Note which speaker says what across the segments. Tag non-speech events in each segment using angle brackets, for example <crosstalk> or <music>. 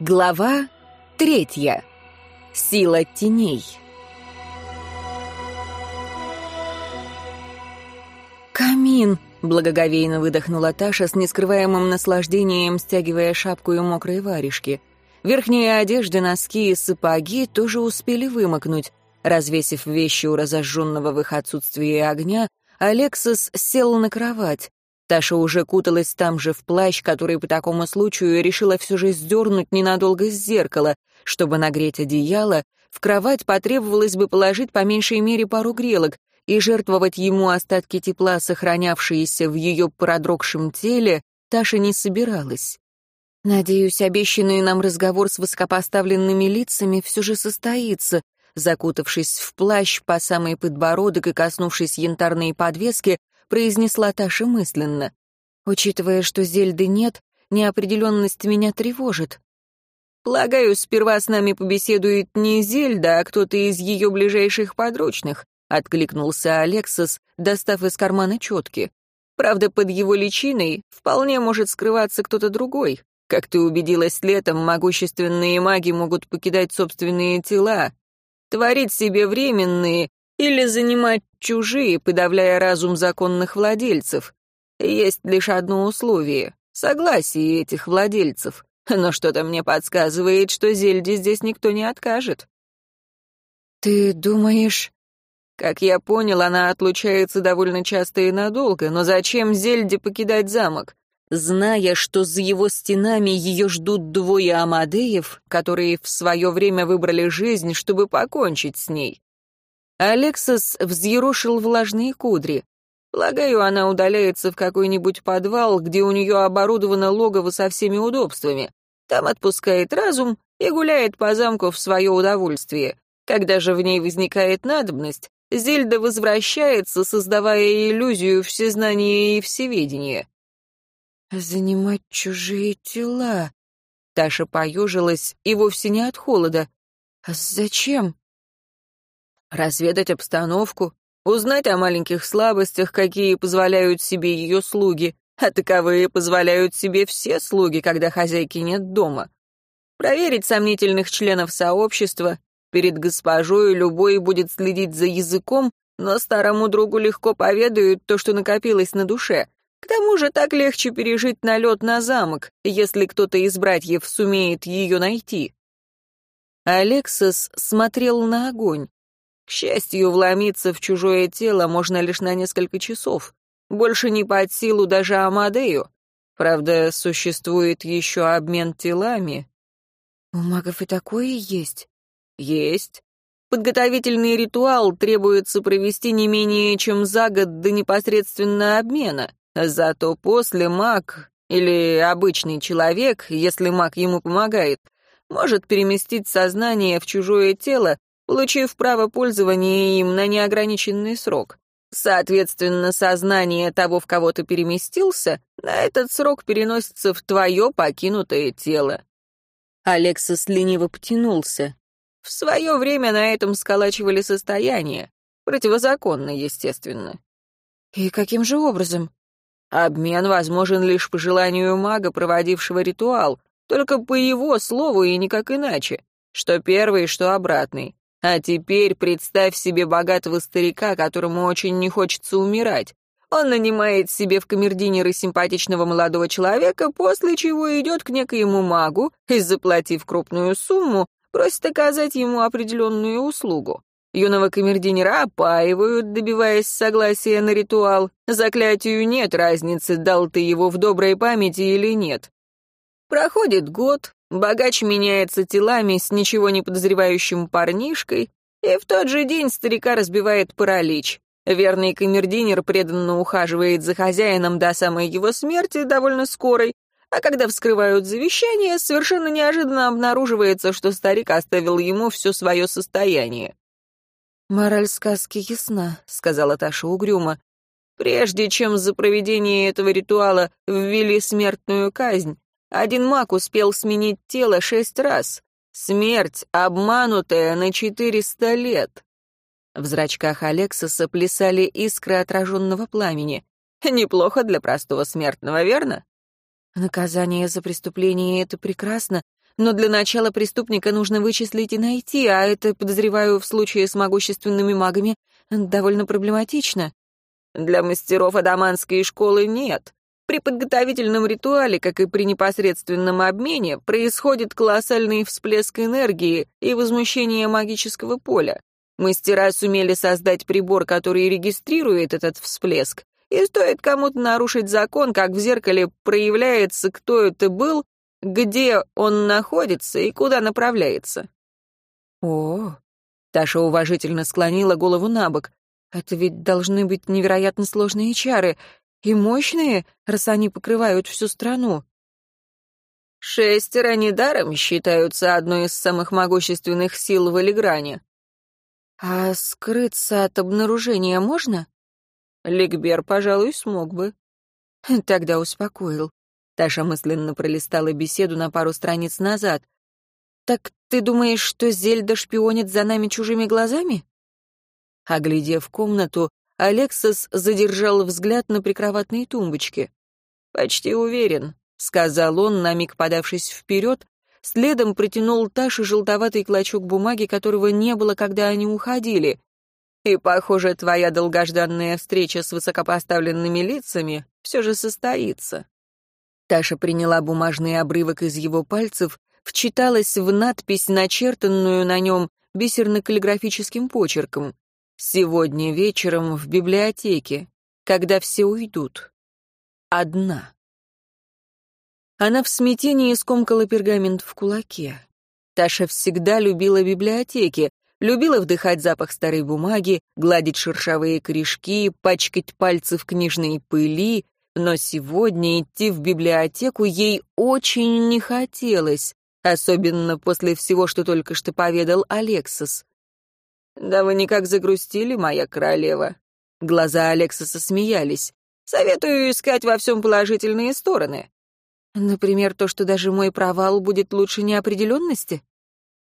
Speaker 1: Глава третья. Сила теней. «Камин!» — благоговейно выдохнула Таша с нескрываемым наслаждением, стягивая шапку и мокрые варежки. Верхние одежды, носки и сапоги тоже успели вымокнуть. Развесив вещи у разожженного в их отсутствии огня, Алексас сел на кровать. Таша уже куталась там же в плащ, который по такому случаю решила все же сдернуть ненадолго с зеркала. Чтобы нагреть одеяло, в кровать потребовалось бы положить по меньшей мере пару грелок, и жертвовать ему остатки тепла, сохранявшиеся в ее продрогшем теле, Таша не собиралась. «Надеюсь, обещанный нам разговор с высокопоставленными лицами все же состоится», закутавшись в плащ по самый подбородок и коснувшись янтарной подвески, произнесла Таша мысленно. «Учитывая, что Зельды нет, неопределенность меня тревожит». «Полагаю, сперва с нами побеседует не Зельда, а кто-то из ее ближайших подручных», — откликнулся Алексас, достав из кармана четки. «Правда, под его личиной вполне может скрываться кто-то другой. Как ты убедилась летом, могущественные маги могут покидать собственные тела, творить себе временные или занимать чужие, подавляя разум законных владельцев. Есть лишь одно условие — согласие этих владельцев. Но что-то мне подсказывает, что Зельде здесь никто не откажет. «Ты думаешь...» Как я понял, она отлучается довольно часто и надолго, но зачем Зельде покидать замок? Зная, что за его стенами ее ждут двое Амадеев, которые в свое время выбрали жизнь, чтобы покончить с ней. Алексас взъерошил влажные кудри. Полагаю, она удаляется в какой-нибудь подвал, где у нее оборудовано логово со всеми удобствами. Там отпускает разум и гуляет по замку в свое удовольствие. Когда же в ней возникает надобность, Зельда возвращается, создавая иллюзию всезнания и всеведения. «Занимать чужие тела...» Таша поежилась и вовсе не от холода. «А зачем?» Разведать обстановку, узнать о маленьких слабостях, какие позволяют себе ее слуги, а таковые позволяют себе все слуги, когда хозяйки нет дома. Проверить сомнительных членов сообщества, перед госпожой любой будет следить за языком, но старому другу легко поведают то, что накопилось на душе. К тому же так легче пережить налет на замок, если кто-то из братьев сумеет ее найти. Алексас смотрел на огонь. К счастью, вломиться в чужое тело можно лишь на несколько часов. Больше не под силу даже Амадею. Правда, существует еще обмен телами. У магов и такое есть? Есть. Подготовительный ритуал требуется провести не менее чем за год до непосредственно обмена. Зато после маг или обычный человек, если маг ему помогает, может переместить сознание в чужое тело получив право пользования им на неограниченный срок. Соответственно, сознание того, в кого ты переместился, на этот срок переносится в твое покинутое тело. Алексас лениво потянулся. В свое время на этом сколачивали состояние. Противозаконно, естественно. И каким же образом? Обмен возможен лишь по желанию мага, проводившего ритуал, только по его слову и никак иначе. Что первый, что обратный. А теперь представь себе богатого старика, которому очень не хочется умирать. Он нанимает себе в камердинеры симпатичного молодого человека, после чего идет к некоему магу и, заплатив крупную сумму, просит оказать ему определенную услугу. Юного камердинера опаивают, добиваясь согласия на ритуал. Заклятию нет разницы, дал ты его в доброй памяти или нет. Проходит год, Богач меняется телами с ничего не подозревающим парнишкой, и в тот же день старика разбивает паралич. Верный камердинер преданно ухаживает за хозяином до самой его смерти, довольно скорой, а когда вскрывают завещание, совершенно неожиданно обнаруживается, что старик оставил ему все свое состояние. «Мораль сказки ясна», — сказала Таша угрюмо. «Прежде чем за проведение этого ритуала ввели смертную казнь, один маг успел сменить тело шесть раз. Смерть, обманутая на четыреста лет. В зрачках Алексоса плясали искры отраженного пламени. Неплохо для простого смертного, верно? Наказание за преступление — это прекрасно, но для начала преступника нужно вычислить и найти, а это, подозреваю, в случае с могущественными магами довольно проблематично. Для мастеров адаманской школы нет. При подготовительном ритуале, как и при непосредственном обмене, происходит колоссальный всплеск энергии и возмущение магического поля. Мастера сумели создать прибор, который регистрирует этот всплеск, и стоит кому-то нарушить закон, как в зеркале проявляется, кто это был, где он находится и куда направляется. О, Таша уважительно склонила голову на бок. Это ведь должны быть невероятно сложные чары и мощные, раз они покрывают всю страну. Шестеро недаром считаются одной из самых могущественных сил в Элигране. А скрыться от обнаружения можно? Ликбер, пожалуй, смог бы. Тогда успокоил. Таша мысленно пролистала беседу на пару страниц назад. «Так ты думаешь, что Зельда шпионит за нами чужими глазами?» Оглядев комнату, Алексас задержал взгляд на прикроватной тумбочке. «Почти уверен», — сказал он, на миг подавшись вперед, следом протянул Таше желтоватый клочок бумаги, которого не было, когда они уходили. «И, похоже, твоя долгожданная встреча с высокопоставленными лицами все же состоится». Таша приняла бумажный обрывок из его пальцев, вчиталась в надпись, начертанную на нем бисерно-каллиграфическим почерком. «Сегодня вечером в библиотеке, когда все уйдут. Одна». Она в смятении скомкала пергамент в кулаке. Таша всегда любила библиотеки, любила вдыхать запах старой бумаги, гладить шершавые корешки, пачкать пальцы в книжной пыли, но сегодня идти в библиотеку ей очень не хотелось, особенно после всего, что только что поведал Алексис. «Да вы никак загрустили, моя королева». Глаза Алексиса смеялись. «Советую искать во всем положительные стороны». «Например, то, что даже мой провал будет лучше неопределенности?»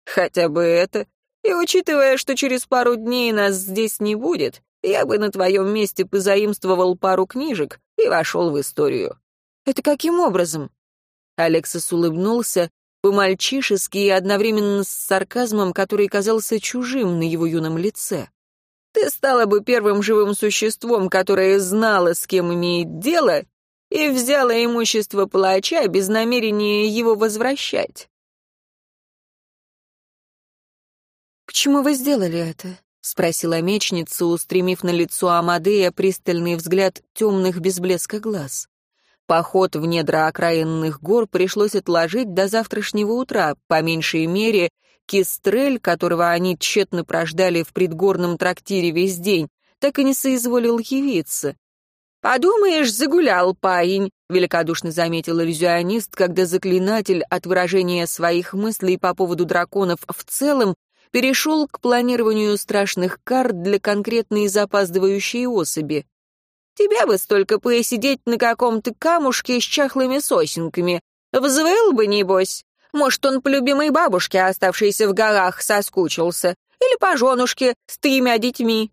Speaker 1: «Хотя бы это. И учитывая, что через пару дней нас здесь не будет, я бы на твоем месте позаимствовал пару книжек и вошел в историю». «Это каким образом?» Алексас улыбнулся, по-мальчишески и одновременно с сарказмом, который казался чужим на его юном лице. «Ты стала бы первым живым существом, которое знало, с кем имеет дело, и взяла имущество палача без намерения его возвращать». «Почему вы сделали это?» — спросила мечница, устремив на лицо Амадея пристальный взгляд темных без блеска глаз. Поход в недра окраинных гор пришлось отложить до завтрашнего утра, по меньшей мере, Кистрель, которого они тщетно прождали в предгорном трактире весь день, так и не соизволил явиться. «Подумаешь, загулял парень», — великодушно заметил иллюзионист, когда заклинатель от выражения своих мыслей по поводу драконов в целом перешел к планированию страшных карт для конкретной запаздывающей особи. «Тебя бы столько посидеть на каком-то камушке с чахлыми сосенками. Взвыл бы, небось. Может, он по любимой бабушке, оставшейся в горах, соскучился. Или по женушке с тремя детьми».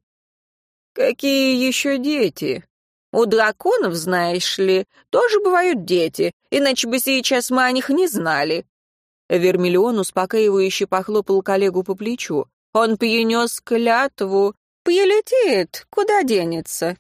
Speaker 1: «Какие еще дети?» «У драконов, знаешь ли, тоже бывают дети, иначе бы сейчас мы о них не знали. Вермиллион успокаивающе похлопал коллегу по плечу. «Он принес клятву. Прилетит, куда денется?»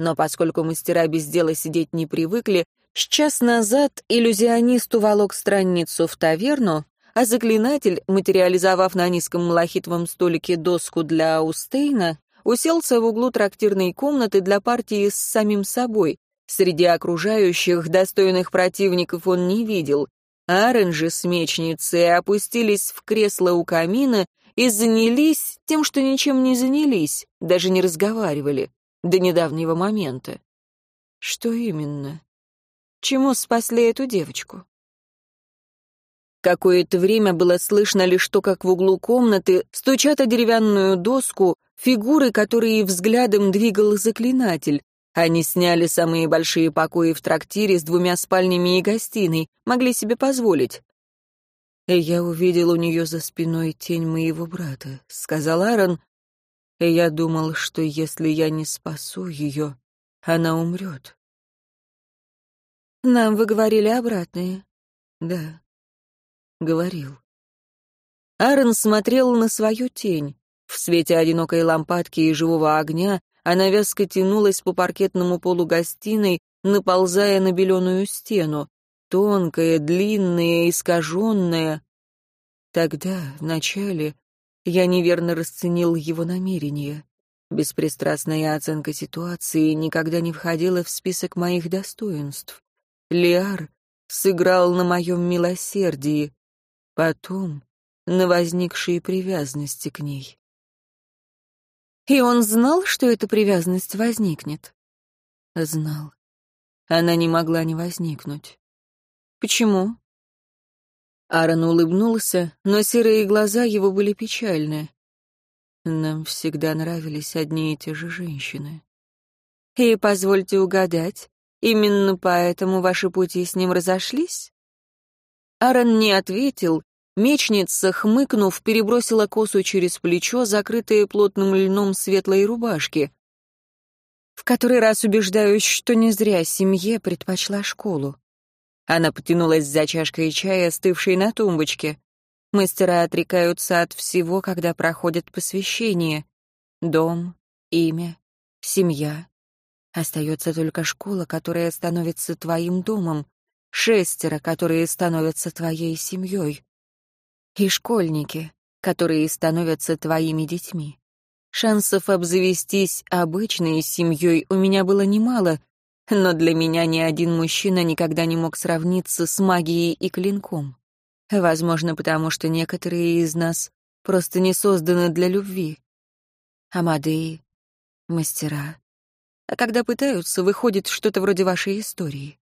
Speaker 1: Но поскольку мастера без дела сидеть не привыкли, с час назад иллюзионист уволок странницу в таверну, а заклинатель, материализовав на низком малахитовом столике доску для Устейна, уселся в углу трактирной комнаты для партии с самим собой. Среди окружающих достойных противников он не видел, Оранжи с мечницей опустились в кресло у камина и занялись тем, что ничем не занялись, даже не разговаривали до недавнего момента. Что именно? Чему спасли эту девочку? Какое-то время было слышно лишь то, как в углу комнаты стучат о деревянную доску фигуры, которые взглядом двигал заклинатель, они сняли самые большие покои в трактире с двумя спальнями и гостиной, могли себе позволить. Я увидел у нее за спиной тень моего брата, сказал Аарон, и я думал, что если я не спасу ее, она умрет. Нам вы говорили обратное. Да. говорил. Аарон смотрел на свою тень. В свете одинокой лампадки и живого огня она вязко тянулась по паркетному полу гостиной, наползая на беленую стену. Тонкая, длинная, искаженная. Тогда, вначале, я неверно расценил его намерения. Беспристрастная оценка ситуации никогда не входила в список моих достоинств. Лиар сыграл на моем милосердии, потом на возникшей привязанности к ней. И он знал, что эта привязанность возникнет? Знал. Она не могла не возникнуть. Почему? Аарон улыбнулся, но серые глаза его были печальны. Нам всегда нравились одни и те же женщины. И позвольте угадать, именно поэтому ваши пути с ним разошлись? Аарон не ответил, Мечница, хмыкнув, перебросила косу через плечо, закрытое плотным льном светлой рубашки. В который раз убеждаюсь, что не зря семье предпочла школу. Она потянулась за чашкой чая, остывшей на тумбочке. Мастера отрекаются от всего, когда проходят посвящение. Дом, имя, семья. Остается только школа, которая становится твоим домом, шестеро, которые становятся твоей семьей и школьники, которые становятся твоими детьми. Шансов обзавестись обычной семьей у меня было немало, но для меня ни один мужчина никогда не мог сравниться с магией и клинком. Возможно, потому что некоторые из нас просто не созданы для любви. Амадеи, мастера. А когда пытаются, выходит что-то вроде вашей истории.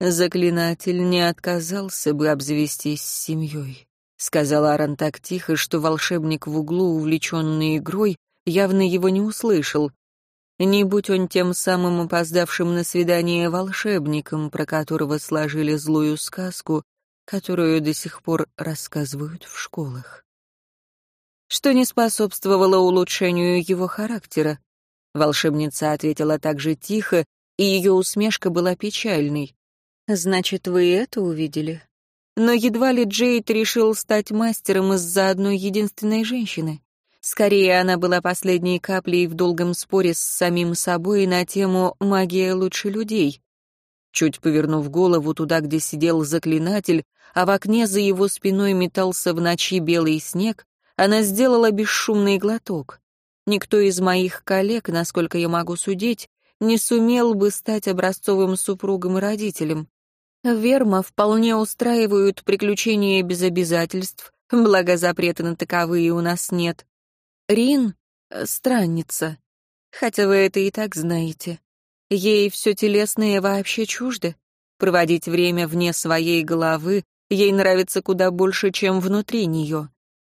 Speaker 1: Заклинатель не отказался бы обзавестись семьей, сказал Аран так тихо, что волшебник в углу, увлеченный игрой, явно его не услышал. Не будь он тем самым опоздавшим на свидание волшебником, про которого сложили злую сказку, которую до сих пор рассказывают в школах. Что не способствовало улучшению его характера. Волшебница ответила так же тихо, и ее усмешка была печальной. Значит, вы это увидели? Но едва ли Джейд решил стать мастером из-за одной единственной женщины. Скорее, она была последней каплей в долгом споре с самим собой на тему «магия лучше людей». Чуть повернув голову туда, где сидел заклинатель, а в окне за его спиной метался в ночи белый снег, она сделала бесшумный глоток. Никто из моих коллег, насколько я могу судить, не сумел бы стать образцовым супругом и родителем. Верма вполне устраивают приключения без обязательств, благо запрета на таковые у нас нет. Рин — странница, хотя вы это и так знаете. Ей все телесное вообще чуждо. Проводить время вне своей головы ей нравится куда больше, чем внутри нее.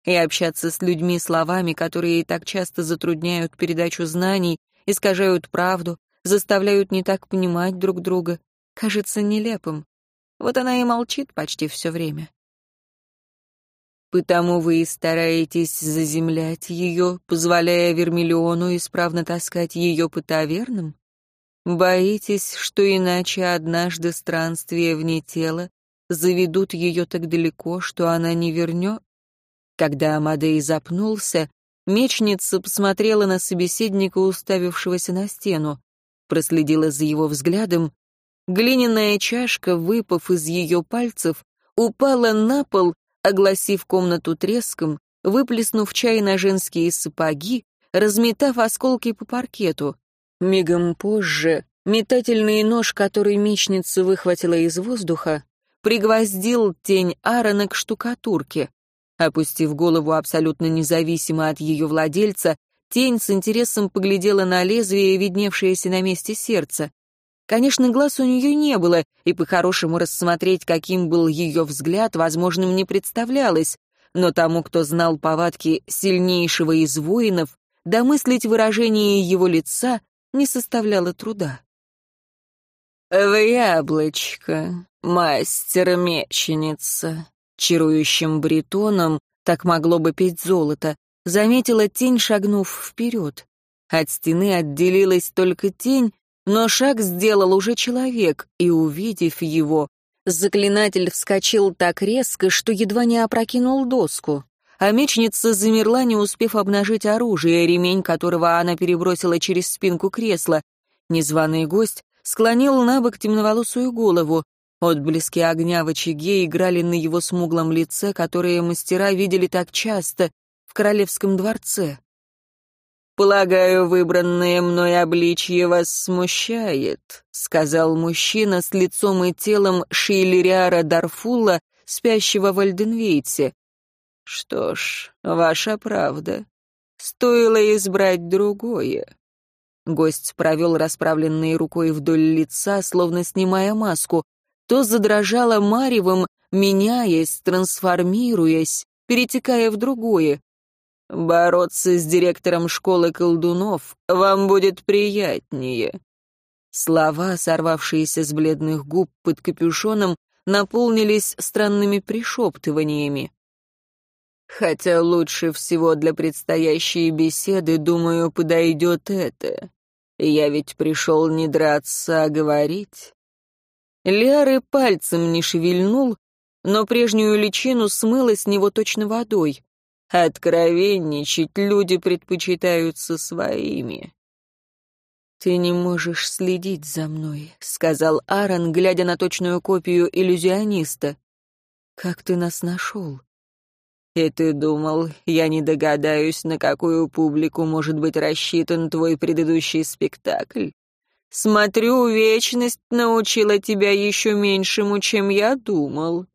Speaker 1: И общаться с людьми словами, которые так часто затрудняют передачу знаний, искажают правду, заставляют не так понимать друг друга, кажется нелепым. Вот она и молчит почти все время. Потому вы и стараетесь заземлять ее, позволяя Вермиллиону исправно таскать ее по тавернам? Боитесь, что иначе однажды странствия вне тела заведут ее так далеко, что она не вернет? Когда Амадей запнулся, мечница посмотрела на собеседника, уставившегося на стену, проследила за его взглядом Глиняная чашка, выпав из ее пальцев, упала на пол, огласив комнату треском, выплеснув чай на женские сапоги, разметав осколки по паркету. Мигом позже метательный нож, который мечница выхватила из воздуха, пригвоздил тень Аарона к штукатурке. Опустив голову абсолютно независимо от ее владельца, тень с интересом поглядела на лезвие, видневшееся на месте сердца. Конечно, глаз у нее не было, и по-хорошему рассмотреть, каким был ее взгляд, возможным не представлялось, но тому, кто знал повадки сильнейшего из воинов, домыслить выражение его лица не составляло труда. «В яблочко, мастер-меченица», чарующим бритоном, так могло бы петь золото, заметила тень, шагнув вперед. От стены отделилась только тень, но шаг сделал уже человек, и, увидев его, Заклинатель вскочил так резко, что едва не опрокинул доску. А мечница замерла, не успев обнажить оружие, ремень которого она перебросила через спинку кресла. Незваный гость склонил на бок темноволосую голову. Отблески огня в очаге играли на его смуглом лице, которые мастера видели так часто в королевском дворце. «Полагаю, выбранное мной обличье вас смущает», — сказал мужчина с лицом и телом Шейлериара Дарфула, спящего в Альденвейте. «Что ж, ваша правда. Стоило избрать другое». Гость провел расправленной рукой вдоль лица, словно снимая маску. То задрожало маревом, меняясь, трансформируясь, перетекая в другое. Бороться с директором школы колдунов вам будет приятнее. Слова, сорвавшиеся с бледных губ под капюшоном, наполнились странными пришептываниями. Хотя лучше всего для предстоящей беседы, думаю, подойдет это. Я ведь пришел не драться, а говорить. Ляры пальцем не шевельнул, но прежнюю личину смыло с него точно водой. Откровенничать люди предпочитаются своими. «Ты не можешь следить за мной», — сказал Аарон, глядя на точную копию иллюзиониста. «Как ты нас нашел?» «И ты думал, я не догадаюсь, на какую публику может быть рассчитан твой предыдущий спектакль? Смотрю, вечность научила тебя еще меньшему, чем я думал».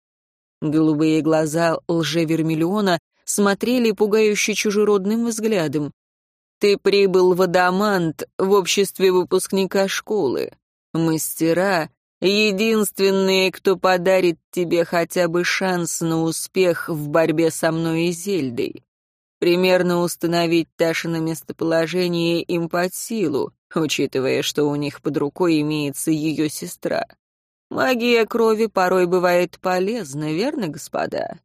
Speaker 1: Голубые глаза лжевермиллиона смотрели пугающе чужеродным взглядом. «Ты прибыл в Адамант в обществе выпускника школы. Мастера — единственные, кто подарит тебе хотя бы шанс на успех в борьбе со мной и Зельдой. Примерно установить Ташино местоположение им под силу, учитывая, что у них под рукой имеется ее сестра. Магия крови порой бывает полезна, верно, господа?»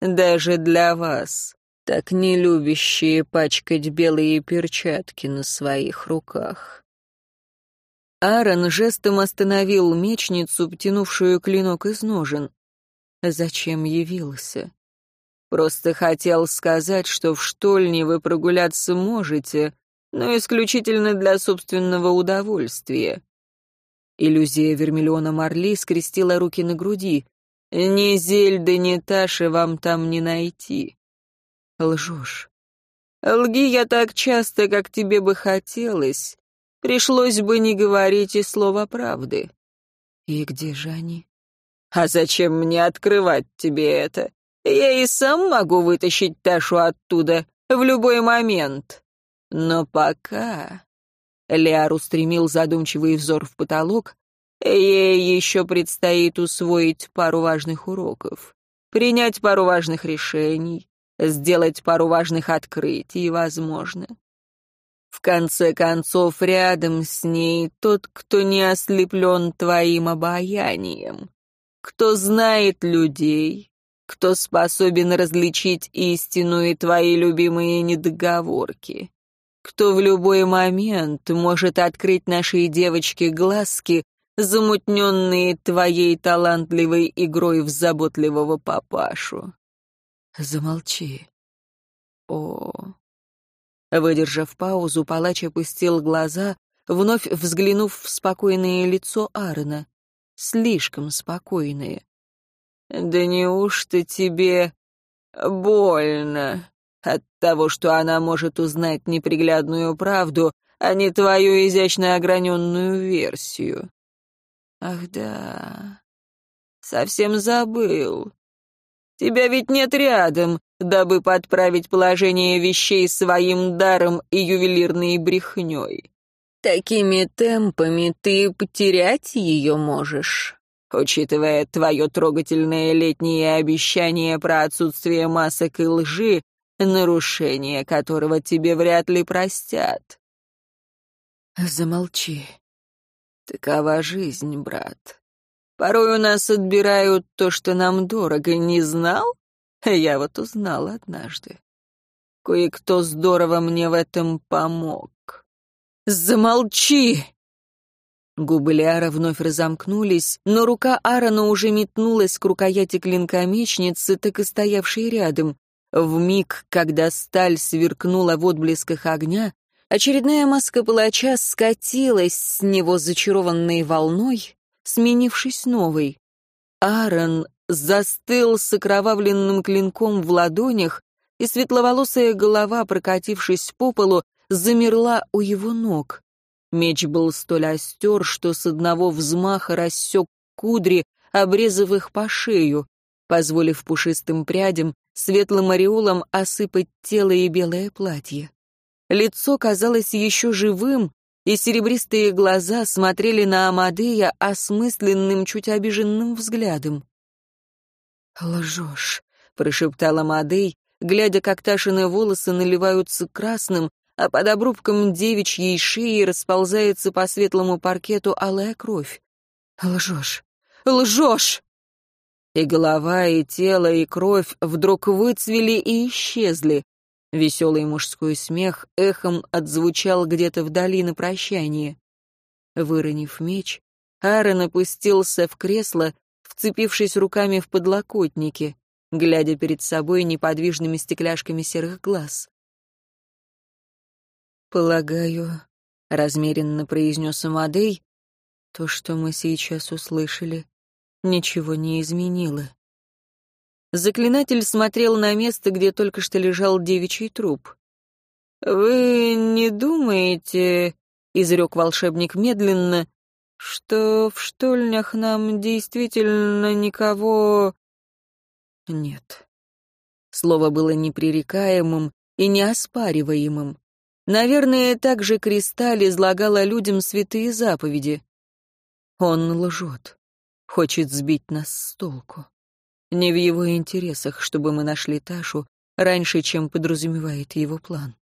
Speaker 1: Даже для вас, так не любящие пачкать белые перчатки на своих руках. Аарон жестом остановил мечницу, птянувшую клинок из ножен. Зачем явился? Просто хотел сказать, что в штольне вы прогуляться можете, но исключительно для собственного удовольствия. Иллюзия Вермиллиона Марли скрестила руки на груди. Ни Зельды, ни Таши вам там не найти. Лжешь. Лги я так часто, как тебе бы хотелось. Пришлось бы не говорить и слова правды. И где же они? А зачем мне открывать тебе это? Я и сам могу вытащить Ташу оттуда в любой момент. Но пока... Лиар устремил задумчивый взор в потолок, Ей еще предстоит усвоить пару важных уроков, принять пару важных решений, сделать пару важных открытий, возможно. В конце концов, рядом с ней тот, кто не ослеплен твоим обаянием, кто знает людей, кто способен различить истину и твои любимые недоговорки, кто в любой момент может открыть нашей девочке глазки замутненные твоей талантливой игрой в заботливого папашу. Замолчи. О. Выдержав паузу, палач опустил глаза, вновь взглянув в спокойное лицо Аарона. Слишком спокойное. «Да неужто тебе больно от того, что она может узнать неприглядную правду, а не твою изящно ограненную версию?» Ах да, совсем забыл. Тебя ведь нет рядом, дабы подправить положение вещей своим даром и ювелирной брехней. Такими темпами ты потерять ее можешь. Учитывая твое трогательное летнее обещание про отсутствие масок и лжи, нарушение которого тебе вряд ли простят. Замолчи. Такова жизнь, брат. Порой у нас отбирают то, что нам дорого. Не знал? Я вот узнал однажды. Кое-кто здорово мне в этом помог. Замолчи! Губы Лиара вновь разомкнулись, но рука Аарона уже метнулась к рукояти клинка мечницы, так и стоявшей рядом. В миг, когда сталь сверкнула в отблесках огня, очередная маска палача скатилась с него зачарованной волной, сменившись новой. Аарон застыл с окровавленным клинком в ладонях, и светловолосая голова, прокатившись по полу, замерла у его ног. Меч был столь остер, что с одного взмаха рассек кудри, обрезав их по шею, позволив пушистым прядям, светлым ореолом осыпать тело и белое платье. Лицо казалось еще живым, и серебристые глаза смотрели на Амадея осмысленным, чуть обиженным взглядом. «Лжешь», — прошептал Амадей, глядя, как Ташины волосы наливаются красным, а под обрубком девичьей шеи расползается по светлому паркету алая кровь. «Лжешь! Лжешь!» И голова, и тело, и кровь вдруг выцвели и исчезли. Веселый мужской смех эхом отзвучал где-то вдали на прощание. Выронив меч, Аарон опустился в кресло, вцепившись руками в подлокотники, глядя перед собой неподвижными стекляшками серых глаз. «Полагаю», — размеренно произнес Амадей, — «то, что мы сейчас услышали, ничего не изменило». Заклинатель смотрел на место, где только что лежал девичий труп. «Вы не думаете, — изрек волшебник медленно, — что в штольнях нам действительно никого...» «Нет». Слово было непререкаемым и неоспариваемым. Наверное, также Кристаль излагала людям святые заповеди. Он лжет, хочет сбить нас с толку. Не в его интересах, чтобы мы нашли Ташу раньше, чем подразумевает его план.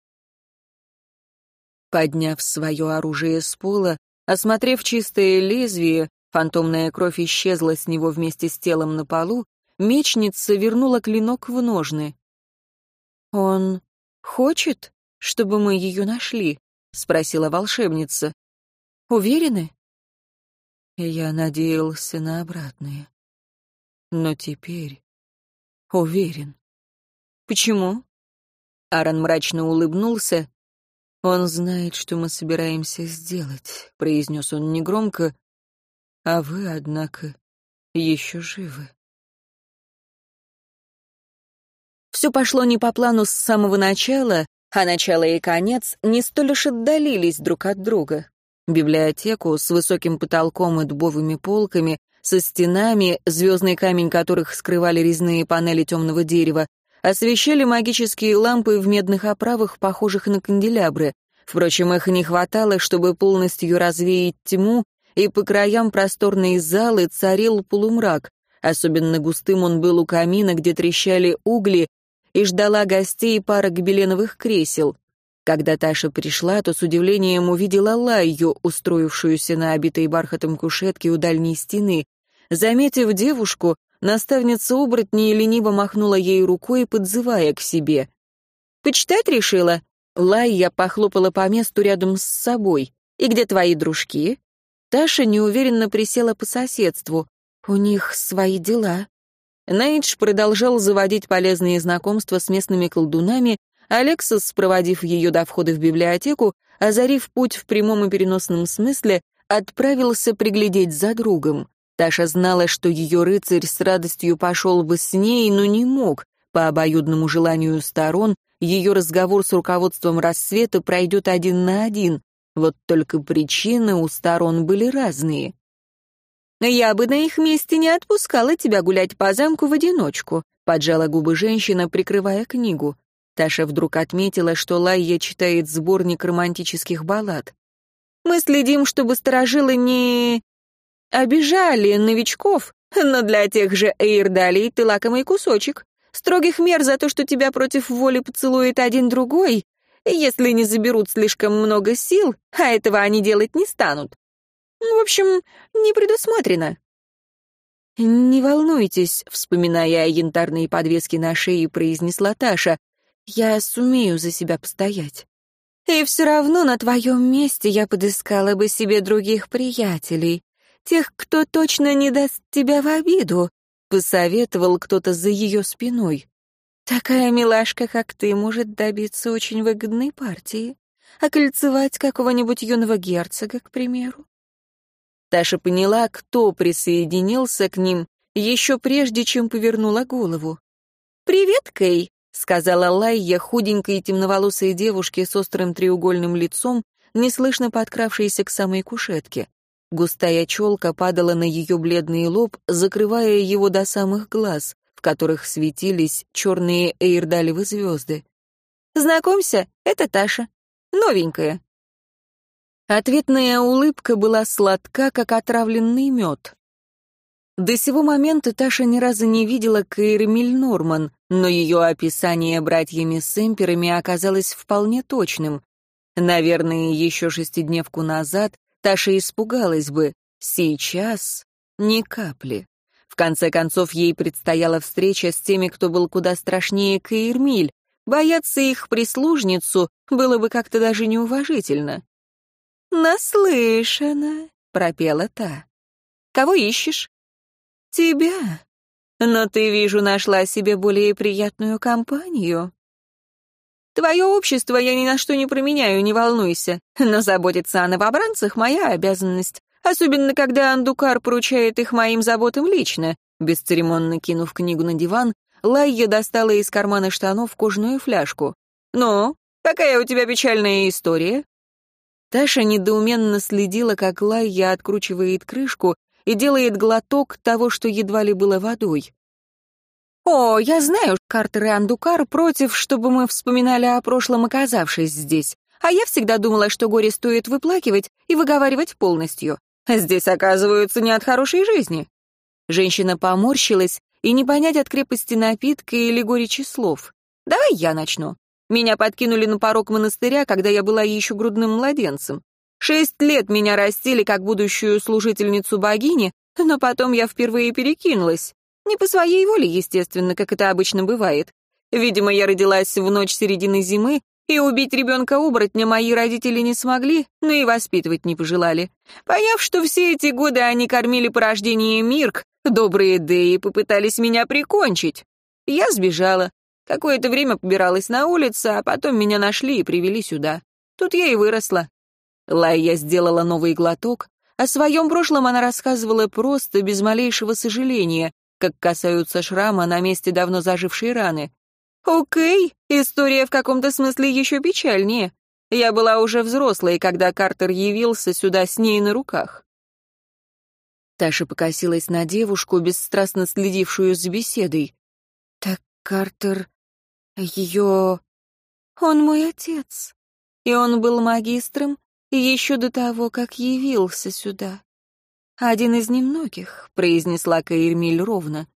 Speaker 1: Подняв свое оружие с пола, осмотрев чистое лезвие, фантомная кровь исчезла с него вместе с телом на полу, мечница вернула клинок в ножны. «Он хочет?» чтобы мы ее нашли?» — спросила волшебница. «Уверены?» Я надеялся на обратное. Но теперь уверен. «Почему?» Аарон мрачно улыбнулся. «Он знает, что мы собираемся сделать», — произнес он негромко, «а вы, однако, еще живы». Все пошло не по плану с самого начала, а начало и конец не столь уж отдалились друг от друга. Библиотеку с высоким потолком и дубовыми полками, со стенами, звездный камень которых скрывали резные панели темного дерева, освещали магические лампы в медных оправах, похожих на канделябры. Впрочем, их не хватало, чтобы полностью развеять тьму, и по краям просторной залы царил полумрак. Особенно густым он был у камина, где трещали угли, и ждала гостей пара гобеленовых кресел. Когда Таша пришла, то с удивлением увидела Лайю, устроившуюся на обитой бархатом кушетке у дальней стены. Заметив девушку, наставница оборотней лениво махнула ей рукой, подзывая к себе. «Почитать решила?» Лайя похлопала по месту рядом с собой. «И где твои дружки?» Таша неуверенно присела по соседству. «У них свои дела». Нейдж продолжал заводить полезные знакомства с местными колдунами, Алексас, проводив ее до входа в библиотеку, озарив путь в прямом и переносном смысле, отправился приглядеть за другом. Таша знала, что ее рыцарь с радостью пошел бы с ней, но не мог. По обоюдному желанию сторон, ее разговор с руководством рассвета пройдет один на один. Вот только причины у сторон были разные. «Я бы на их месте не отпускала тебя гулять по замку в одиночку», поджала губы женщина, прикрывая книгу. Таша вдруг отметила, что Лайя читает сборник романтических баллад. «Мы следим, чтобы сторожилы не... обижали новичков, но для тех же Эйрдалей ты лакомый кусочек. Строгих мер за то, что тебя против воли поцелует один другой, если не заберут слишком много сил, а этого они делать не станут. В общем, не предусмотрено. «Не волнуйтесь», — вспоминая о янтарной подвеске на шее, произнесла Таша. «Я сумею за себя постоять». И все равно на твоем месте я подыскала бы себе других приятелей, тех, кто точно не даст тебя в обиду», — посоветовал кто-то за ее спиной. «Такая милашка, как ты, может добиться очень выгодной партии, окольцевать какого-нибудь юного герцога, к примеру». Таша поняла, кто присоединился к ним еще прежде, чем повернула голову. «Привет, Кей», — сказала Лайя худенькой темноволосой девушке с острым треугольным лицом, неслышно подкравшейся к самой кушетке. Густая челка падала на ее бледный лоб, закрывая его до самых глаз, в которых светились черные эйрдалевы звезды. «Знакомься, это Таша. Новенькая». Ответная улыбка была сладка, как отравленный мед. До сего момента Таша ни разу не видела Кейремиль Норман, но ее описание братьями Сэмперами оказалось вполне точным. Наверное, еще шестидневку назад Таша испугалась бы. Сейчас ни капли. В конце концов, ей предстояла встреча с теми, кто был куда страшнее Кейрмиль. Бояться их прислужницу было бы как-то даже неуважительно. «Наслышана», — пропела та. «Кого ищешь?» «Тебя. Но ты, вижу, нашла себе более приятную компанию». «Твое общество я ни на что не променяю, не волнуйся. Но заботиться о новобранцах — моя обязанность. Особенно, когда Андукар поручает их моим заботам лично». Бесцеремонно кинув книгу на диван, Лайя достала из кармана штанов кожаную фляжку. «Ну, какая у тебя печальная история?» Таша недоуменно следила, как Лайя откручивает крышку и делает глоток того, что едва ли было водой. «О, я знаю, Картер и Андукар против, чтобы мы вспоминали о прошлом, оказавшись здесь. А я всегда думала, что горе стоит выплакивать и выговаривать полностью. Здесь, оказывается, не от хорошей жизни». Женщина поморщилась, и не понять от крепости напитка или горечи слов. «Давай я начну. Меня подкинули на порог монастыря, когда я была еще грудным младенцем. Шесть лет меня растили как будущую служительницу богини, но потом я впервые перекинулась. Не по своей воле, естественно, как это обычно бывает. Видимо, я родилась в ночь середины зимы, и убить ребенка-оборотня мои родители не смогли, но и воспитывать не пожелали. Поняв, что все эти годы они кормили порождение Мирк, добрые Деи попытались меня прикончить. Я сбежала. Какое-то время побиралась на улице, а потом меня нашли и привели сюда. Тут я и выросла. Лайя сделала новый глоток. О своем прошлом она рассказывала просто, без малейшего сожаления, как касаются шрама на месте давно зажившей раны. «Окей, история в каком-то смысле еще печальнее. Я была уже взрослой, когда Картер явился сюда с ней на руках». Таша покосилась на девушку, бесстрастно следившую за беседой. «Так Картер... ее... он мой отец. И он был магистром, еще до того, как явился сюда. «Один из немногих», — произнесла Каирмиль ровно.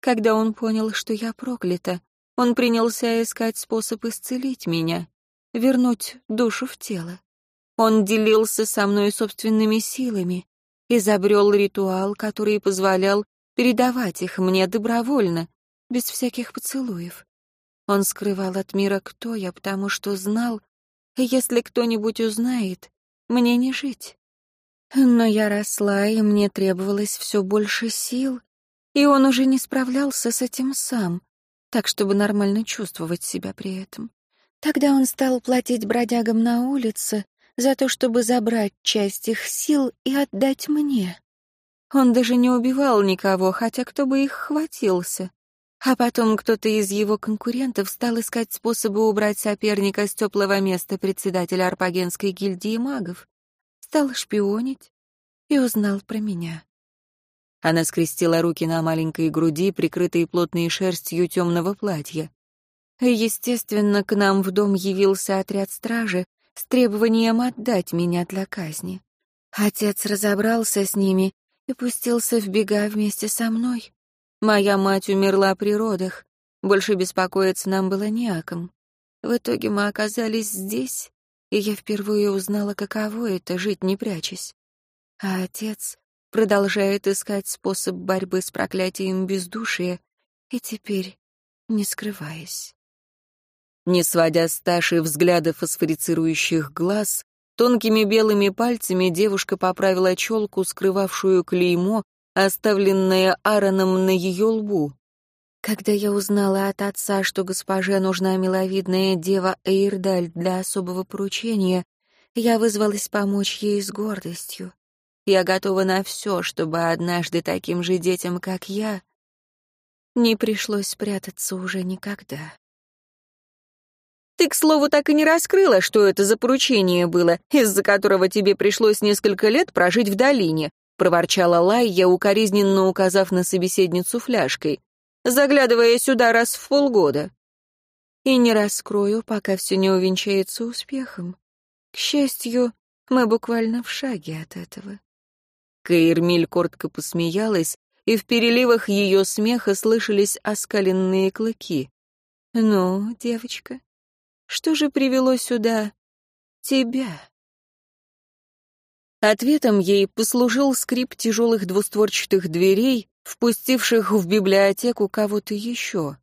Speaker 1: «Когда он понял, что я проклята, он принялся искать способ исцелить меня, вернуть душу в тело. Он делился со мной собственными силами, изобрел ритуал, который позволял передавать их мне добровольно, без всяких поцелуев. Он скрывал от мира, кто я, потому что знал, если кто-нибудь узнает, мне не жить. Но я росла, и мне требовалось все больше сил, и он уже не справлялся с этим сам, так, чтобы нормально чувствовать себя при этом. Тогда он стал платить бродягам на улице за то, чтобы забрать часть их сил и отдать мне. Он даже не убивал никого, хотя кто бы их хватился. А потом кто-то из его конкурентов стал искать способы убрать соперника с теплого места председателя Арпагенской гильдии магов. Стал шпионить и узнал про меня. Она скрестила руки на маленькой груди, прикрытой плотной шерстью темного платья. Естественно, к нам в дом явился отряд стражи с требованием отдать меня для казни. Отец разобрался с ними и пустился в бега вместе со мной. Моя мать умерла при родах. Больше беспокоиться нам было не о ком. В итоге мы оказались здесь, и я впервые узнала, каково это — жить не прячась. А отец продолжает искать способ борьбы с проклятием бездушия, и теперь не скрываясь. Не сводя с Таши взгляда фосфорицирующих глаз, тонкими белыми пальцами девушка поправила челку, скрывавшую клеймо, оставленное Аароном на ее лбу. Когда я узнала от отца, что госпоже нужна миловидная дева Эйрдаль для особого поручения, я вызвалась помочь ей с гордостью. Я готова на все, чтобы однажды таким же детям, как я, не пришлось прятаться уже никогда. Ты, к слову, так и не раскрыла, что это за поручение было, из-за которого тебе пришлось несколько лет прожить в долине, проворчала Лайя, укоризненно указав на собеседницу фляжкой заглядывая сюда раз в полгода. И не раскрою, пока все не увенчается успехом. К счастью, мы буквально в шаге от этого. Каирмиль коротко посмеялась, и в переливах ее смеха слышались оскаленные клыки. «Ну, девочка, что же привело сюда тебя?» Ответом ей послужил скрип тяжелых двустворчатых дверей, впустивших в библиотеку кого-то еще.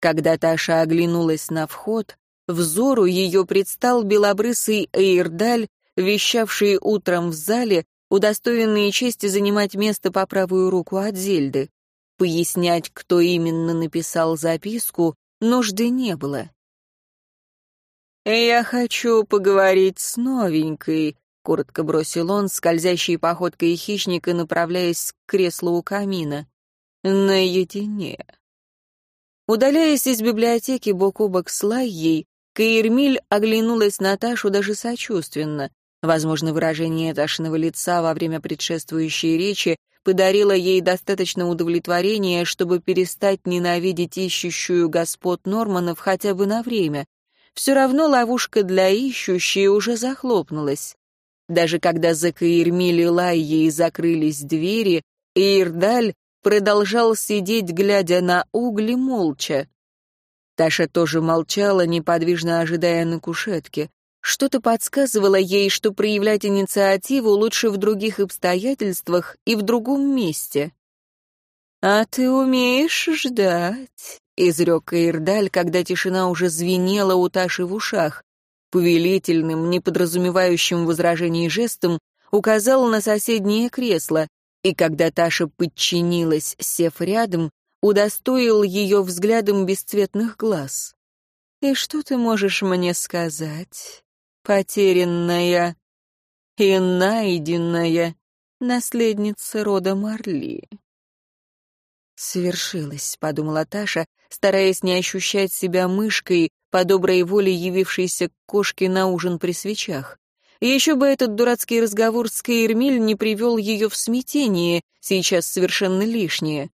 Speaker 1: Когда Таша оглянулась на вход, взору ее предстал белобрысый Эйрдаль, вещавший утром в зале, удостоенные чести занимать место по правую руку от Зельды. Пояснять, кто именно написал записку, нужды не было. «Я хочу поговорить с новенькой», — коротко бросил он, скользящей походкой хищника, направляясь к креслу у камина. «Наедине». Удаляясь из библиотеки бок о бок с Лайей, Каирмиль оглянулась на Ташу даже сочувственно. Возможно, выражение Ташиного лица во время предшествующей речи подарило ей достаточно удовлетворения, чтобы перестать ненавидеть ищущую господ Норманов хотя бы на время. Все равно ловушка для ищущей уже захлопнулась. Даже когда за Каирмили Лайей закрылись двери, Ирдаль продолжал сидеть, глядя на угли, молча. Таша тоже молчала, неподвижно ожидая на кушетке. Что-то подсказывало ей, что проявлять инициативу лучше в других обстоятельствах и в другом месте. «А ты умеешь ждать», — изрек Ирдаль, когда тишина уже звенела у Таши в ушах повелительным, не подразумевающим возражений жестом, указал на соседнее кресло, и когда Таша подчинилась, сев рядом, удостоил ее взглядом бесцветных глаз. «И что ты можешь мне сказать, потерянная и найденная наследница рода Марли?» «Свершилось», — подумала Таша, стараясь не ощущать себя мышкой, по доброй воле явившейся к кошке на ужин при свечах. Еще бы этот дурацкий разговор с Каирмиль не привел ее в смятение, сейчас совершенно лишнее.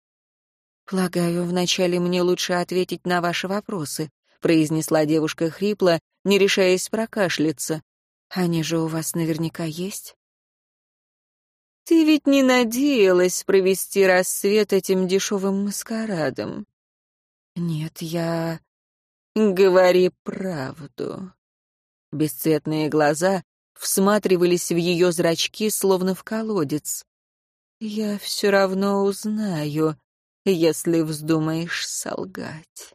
Speaker 1: «Полагаю, вначале мне лучше ответить на ваши вопросы», — произнесла девушка хрипло, не решаясь прокашляться. «Они же у вас наверняка есть?» «Ты ведь не надеялась провести рассвет этим дешевым маскарадом?» «Нет, я...» «Говори правду». Бесцветные глаза всматривались в ее зрачки, словно в колодец. «Я все равно узнаю, если вздумаешь солгать».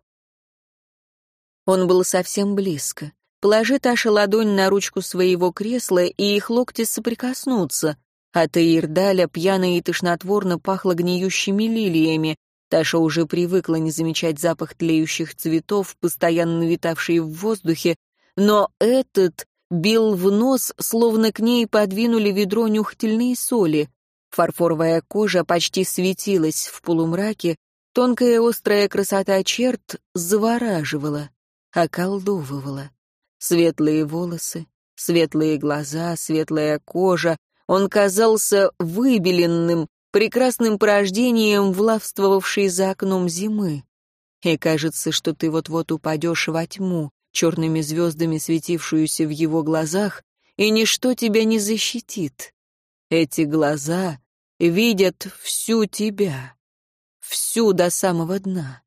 Speaker 1: Он был совсем близко. Положи Таша ладонь на ручку своего кресла, и их локти соприкоснутся. От Эйрдаля пьяно и тошнотворно пахло гниющими лилиями. Таша уже привыкла не замечать запах тлеющих цветов, постоянно витавший в воздухе, но этот бил в нос, словно к ней подвинули ведро нюхательной соли. Фарфоровая кожа почти светилась в полумраке, тонкая острая красота черт завораживала, околдовывала. Светлые волосы, светлые глаза, светлая кожа, он казался выбеленным, прекрасным порождением, влавствовавшей за окном зимы. И кажется, что ты вот-вот упадешь во тьму, черными звездами светившуюся в его глазах, и ничто тебя не защитит. Эти глаза видят всю тебя, всю до самого дна.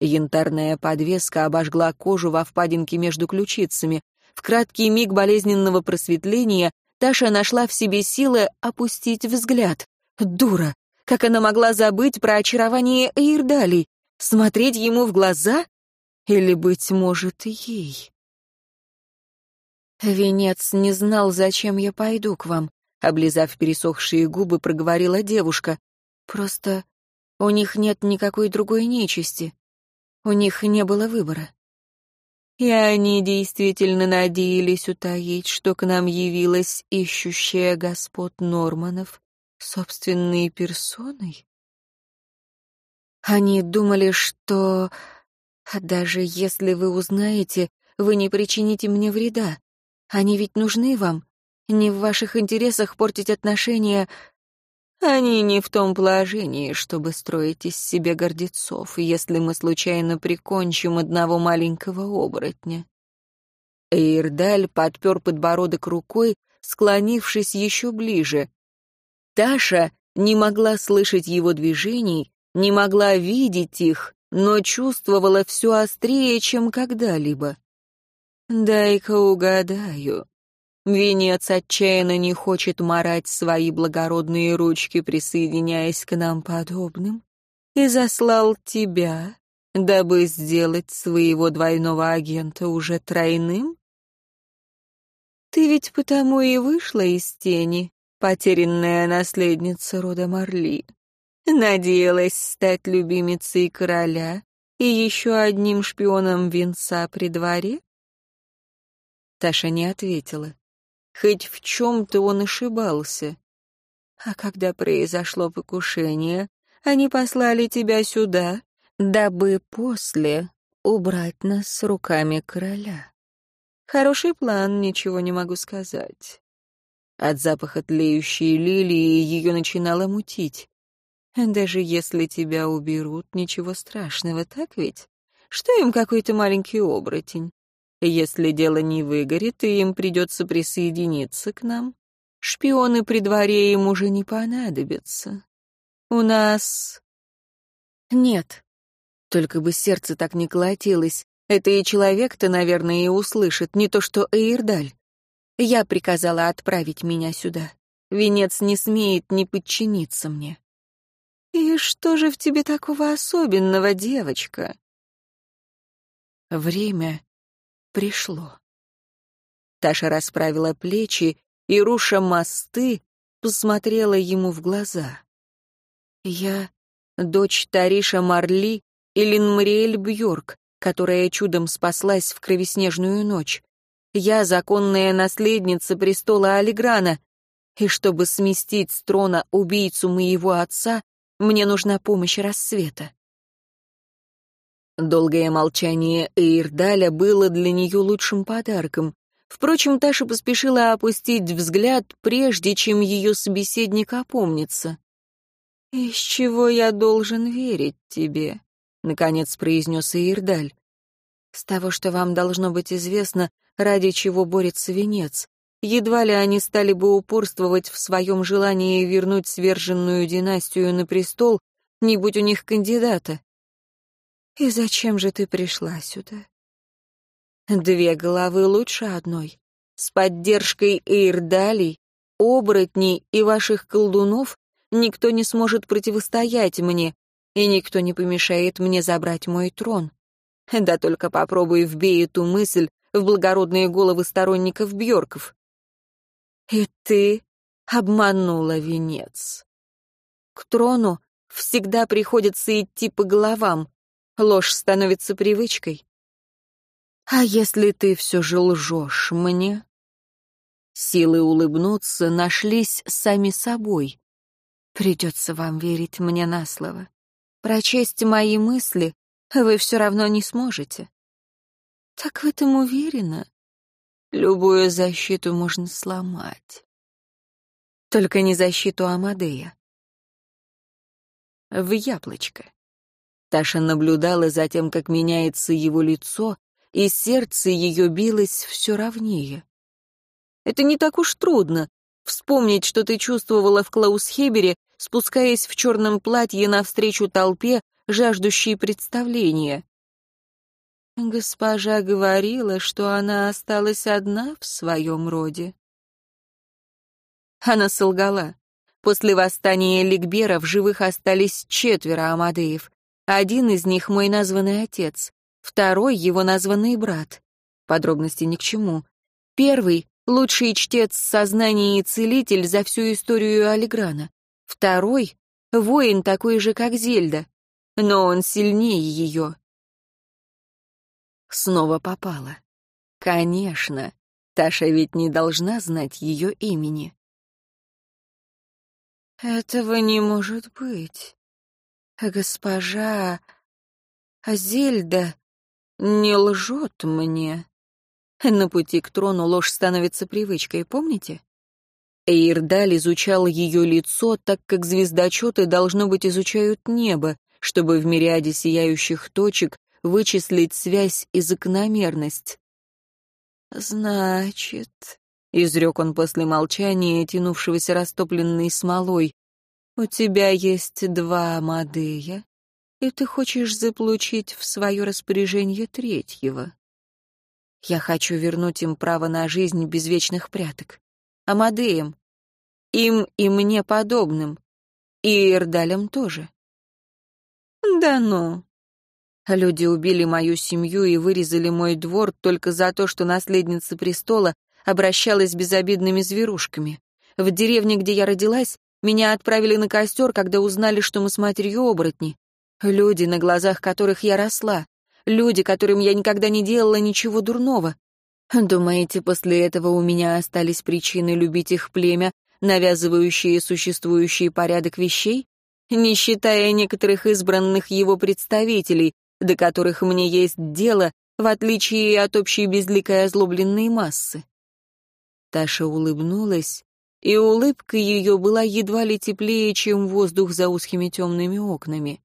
Speaker 1: Янтарная подвеска обожгла кожу во впадинке между ключицами. В краткий миг болезненного просветления Таша нашла в себе силы опустить взгляд. Дура! Как она могла забыть про очарование Эйрдалей? Смотреть ему в глаза? Или, быть может, ей? «Венец не знал, зачем я пойду к вам», — облизав пересохшие губы, проговорила девушка. «Просто у них нет никакой другой нечисти. У них не было выбора». И они действительно надеялись утаить, что к нам явилась ищущая господ Норманов собственной персоной? Они думали, что... Даже если вы узнаете, вы не причините мне вреда. Они ведь нужны вам. Не в ваших интересах портить отношения. Они не в том положении, чтобы строить из себя гордецов, если мы случайно прикончим одного маленького оборотня. Эйрдаль подпер подбородок рукой, склонившись еще ближе. Таша не могла слышать его движений, не могла видеть их, но чувствовала все острее, чем когда-либо. «Дай-ка угадаю. Венец отчаянно не хочет марать свои благородные ручки, присоединяясь к нам подобным, и заслал тебя, дабы сделать своего двойного агента уже тройным? Ты ведь потому и вышла из тени, потерянная наследница рода Марли. Надеялась стать любимицей короля и еще одним шпионом венца при дворе? Таша не ответила. Хоть в чем-то он ошибался. А когда произошло покушение, они послали тебя сюда, дабы после убрать нас с руками короля. Хороший план, ничего не могу сказать. От запаха тлеющей лилии ее начинало мутить. Даже если тебя уберут, ничего страшного, так ведь? Что им какой-то маленький оборотень? Если дело не выгорит, и им придется присоединиться к нам, шпионы при дворе им уже не понадобятся. У нас... Нет. Только бы сердце так не колотилось. Это и человек-то, наверное, и услышит, не то что Эйрдаль. Я приказала отправить меня сюда. Венец не смеет не подчиниться мне. «И что же в тебе такого особенного, девочка?» Время пришло. Таша расправила плечи и, руша мосты, посмотрела ему в глаза. «Я дочь Тариша Марли и Линмариэль Бьорк, которая чудом спаслась в кровеснежную ночь. Я законная наследница престола Алиграна, и чтобы сместить с трона убийцу моего отца, мне нужна помощь рассвета. Долгое молчание Эйрдаля было для нее лучшим подарком. Впрочем, Таша поспешила опустить взгляд, прежде чем ее собеседник опомнится. «Из чего я должен верить тебе?» — наконец произнес Эйрдаль. «С того, что вам должно быть известно, ради чего борется венец. Едва ли они стали бы упорствовать в своем желании вернуть сверженную династию на престол, не будь у них кандидата. И зачем же ты пришла сюда? Две головы лучше одной. С поддержкой Эйрдалей, оборотней и ваших колдунов никто не сможет противостоять мне, и никто не помешает мне забрать мой трон. Да только попробуй вбей эту мысль в благородные головы сторонников Бьорков. И ты обманула венец. К трону всегда приходится идти по головам. Ложь становится привычкой. А если ты все же лжешь мне? Силы улыбнуться нашлись сами собой. Придется вам верить мне на слово. Прочесть мои мысли вы все равно не сможете. Так в этом уверена? Любую защиту можно сломать. Только не защиту Амадея. В яблочко. Таша наблюдала за тем, как меняется его лицо, и сердце ее билось все ровнее. Это не так уж трудно — вспомнить, что ты чувствовала в Клаусхебере, спускаясь в черном платье навстречу толпе, жаждущей представления. Госпожа говорила, что она осталась одна в своем роде. Она солгала. После восстания Ликбера в живых остались четверо Амадеев. Один из них — мой названный отец. Второй — его названный брат. Подробности ни к чему. Первый — лучший чтец сознания и целитель за всю историю Алиграна. Второй — воин такой же, как Зельда. Но он сильнее ее. Снова попала. Конечно, Таша ведь не должна знать ее имени. «Этого не может быть. Госпожа Азельда не лжет мне». На пути к трону ложь становится привычкой, помните? Эйрдаль изучал ее лицо, так как звездочеты, должно быть, изучают небо, чтобы в мириаде сияющих точек вычислить связь и закономерность. «Значит...» — изрек он после молчания, тянувшегося растопленной смолой. «У тебя есть два Мадея, и ты хочешь заполучить в свое распоряжение третьего. Я хочу вернуть им право на жизнь без вечных пряток. Амадеям, им и мне подобным, и Ирдалям тоже». «Да ну», Люди убили мою семью и вырезали мой двор только за то, что наследница престола обращалась безобидными зверушками. В деревне, где я родилась, меня отправили на костер, когда узнали, что мы с матерью оборотни. Люди, на глазах которых я росла. Люди, которым я никогда не делала ничего дурного. Думаете, после этого у меня остались причины любить их племя, навязывающие существующий порядок вещей? Не считая некоторых избранных его представителей, до которых мне есть дело, в отличие от общей безликой озлобленной массы. Таша улыбнулась, и улыбка ее была едва ли теплее, чем воздух за узкими темными окнами.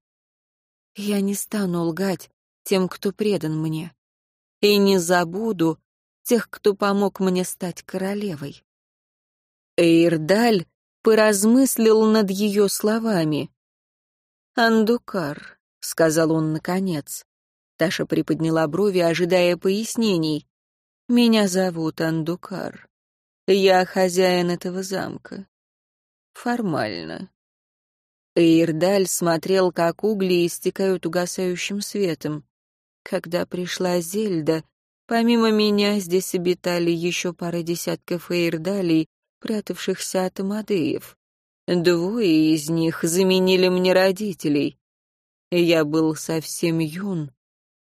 Speaker 1: Я не стану лгать тем, кто предан мне, и не забуду тех, кто помог мне стать королевой. Эйрдаль поразмыслил над ее словами. «Андукар, — сказал он наконец. Таша приподняла брови, ожидая пояснений. «Меня зовут Андукар. Я хозяин этого замка. Формально». Эйрдаль смотрел, как угли истекают угасающим светом. Когда пришла Зельда, помимо меня здесь обитали еще пара десятков эйрдалей, прятавшихся от Амадеев. Двое из них заменили мне родителей. Я был совсем юн,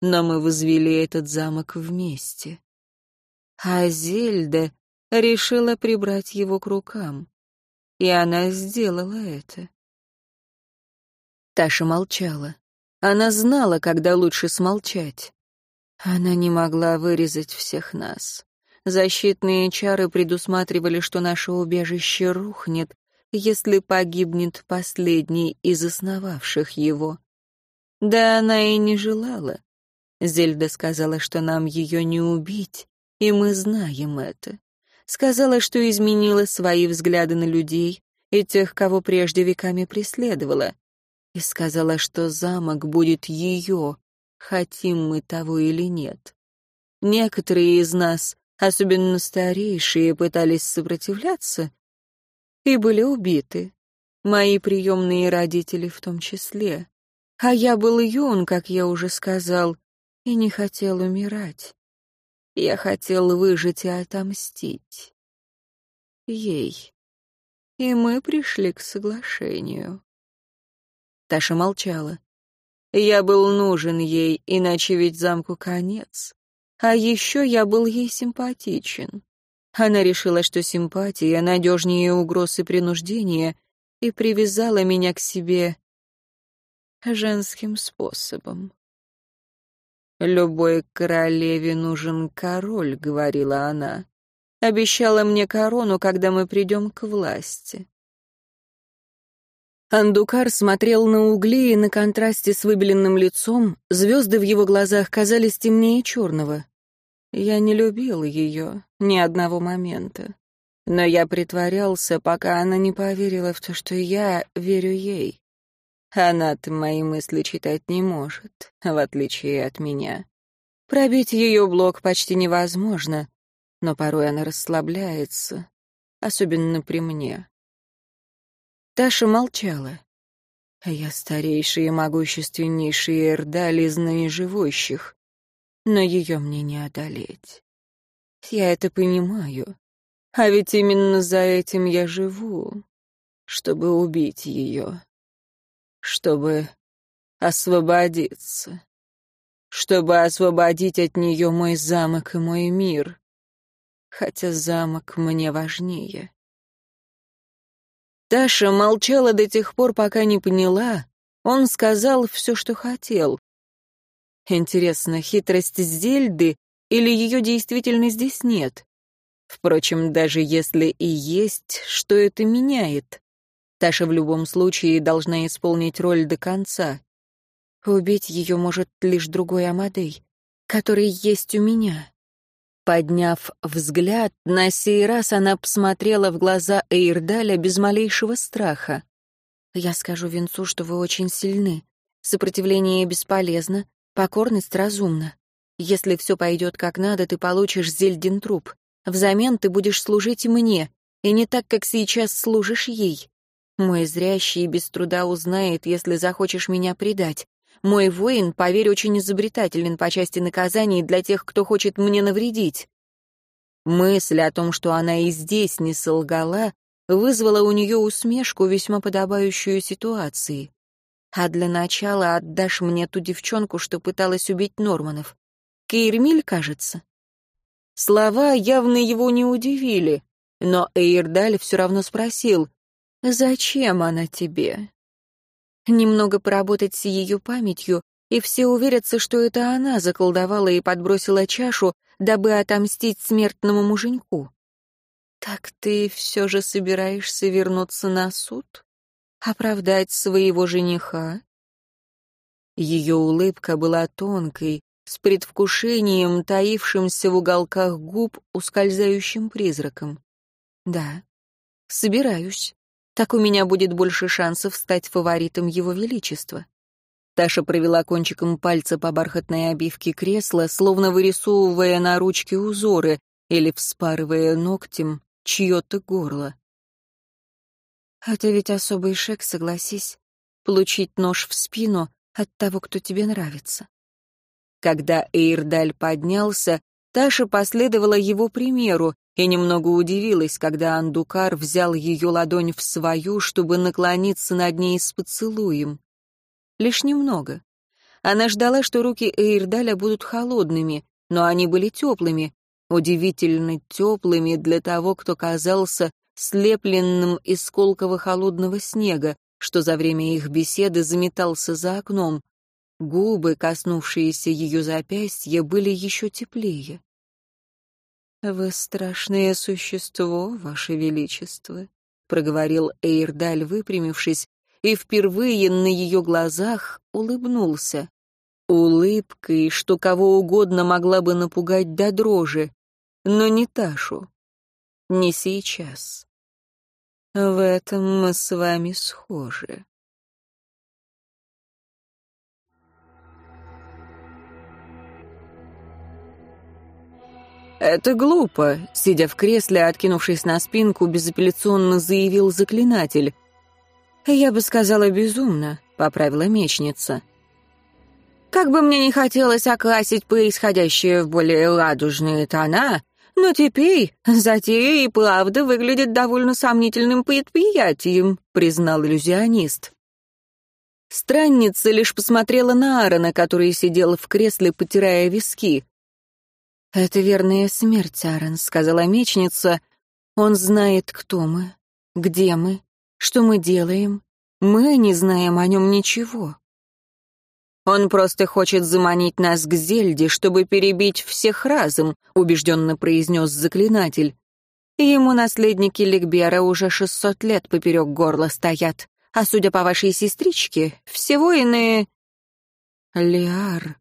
Speaker 1: но мы возвели этот замок вместе. А Зельда решила прибрать его к рукам. И она сделала это. Таша молчала. Она знала, когда лучше смолчать. Она не могла вырезать всех нас. Защитные чары предусматривали, что наше убежище рухнет, если погибнет последний из основавших его. Да она и не желала. Зельда сказала, что нам ее не убить, и мы знаем это. Сказала, что изменила свои взгляды на людей и тех, кого прежде веками преследовала. И сказала, что замок будет ее, хотим мы того или нет. Некоторые из нас, особенно старейшие, пытались сопротивляться и были убиты. Мои приемные родители в том числе. А я был юн, как я уже сказал, и не хотел умирать. Я хотел выжить и отомстить. Ей. И мы пришли к соглашению. Таша молчала. Я был нужен ей, иначе ведь замку конец. А еще я был ей симпатичен. Она решила, что симпатия надежнее угроз и принуждения, и привязала меня к себе женским способом. «Любой королеве нужен король», — говорила она. «Обещала мне корону, когда мы придем к власти». Андукар смотрел на угли, и на контрасте с выбеленным лицом звезды в его глазах казались темнее черного. Я не любил ее ни одного момента. Но я притворялся, пока она не поверила в то, что я верю ей. Она-то мои мысли читать не может, в отличие от меня. Пробить ее блок почти невозможно, но порой она расслабляется, особенно при мне. Таша молчала. Я старейший и могущественнейший Эрдаль из наиживущих. но ее мне не одолеть. Я это понимаю. А ведь именно за этим я живу, чтобы убить ее, чтобы освободиться, чтобы освободить от нее мой замок и мой мир, хотя замок мне важнее. Таша молчала до тех пор, пока не поняла, он сказал все, что хотел. Интересно, хитрость Зельды или ее действительно здесь нет? Впрочем, даже если и есть, что это меняет? Таша в любом случае должна исполнить роль до конца. Убить ее может лишь другой Амадей, который есть у меня. Подняв взгляд, на сей раз она посмотрела в глаза Эйрдаля без малейшего страха. «Я скажу Винцу, что вы очень сильны. Сопротивление бесполезно, покорность разумна. Если все пойдет как надо, ты получишь Зельдин труп. Взамен ты будешь служить мне, и не так, как сейчас служишь ей. Мой зрящий без труда узнает, если захочешь меня предать. Мой воин, поверь, очень изобретателен по части наказаний для тех, кто хочет мне навредить. Мысль о том, что она и здесь не солгала, вызвала у нее усмешку, весьма подобающую ситуации. А для начала отдашь мне ту девчонку, что пыталась убить Норманов. Кейрмиль, кажется. Слова явно его не удивили, но Эйрдаль все равно спросил, «Зачем она тебе?» Немного поработать с ее памятью, и все уверятся, что это она заколдовала и подбросила чашу, дабы отомстить смертному муженьку. «Так ты все же собираешься вернуться на суд? Оправдать своего жениха?» Ее улыбка была тонкой, с предвкушением, таившимся в уголках губ ускользающим призраком. «Да, собираюсь. Так у меня будет больше шансов стать фаворитом Его Величества». Таша провела кончиком пальца по бархатной обивке кресла, словно вырисовывая на ручке узоры или вспарывая ногтем чье-то горло. «Это ведь особый шек, согласись, получить нож в спину от того, кто тебе нравится. Когда Эйрдаль поднялся, Таша последовала его примеру и немного удивилась, когда Андукар взял ее ладонь в свою, чтобы наклониться над ней с поцелуем. Лишь немного. Она ждала, что руки Эйрдаля будут холодными, но они были теплыми, удивительно теплыми для того, кто казался слепленным из колкого холодного снега, что за время их беседы заметался за окном, Губы, коснувшиеся ее запястья, были еще теплее. «Вы страшное существо, Ваше Величество», — проговорил Эйрдаль, выпрямившись, и впервые на ее глазах улыбнулся. Улыбкой, что кого угодно могла бы напугать до дрожи, но не Ташу. Не сейчас. В этом мы с вами схожи. «Это глупо», — сидя в кресле, откинувшись на спинку, безапелляционно заявил заклинатель. «Я бы сказала безумно», — поправила мечница. «Как бы мне не хотелось окрасить происходящее в более радужные тона, но теперь затея и правда выглядит довольно сомнительным предприятием», — признал иллюзионист. Странница лишь посмотрела на Аарона, который сидел в кресле, потирая виски. «Это верная смерть, Аарон», — сказала мечница. «Он знает, кто мы, где мы, что мы делаем. Мы не знаем о нем ничего». «Он просто хочет заманить нас к Зельде, чтобы перебить всех разом», — убежденно произнес заклинатель. «Ему наследники Ликбера уже шестьсот лет поперек горла стоят, а судя по вашей сестричке, все воины...» «Лиар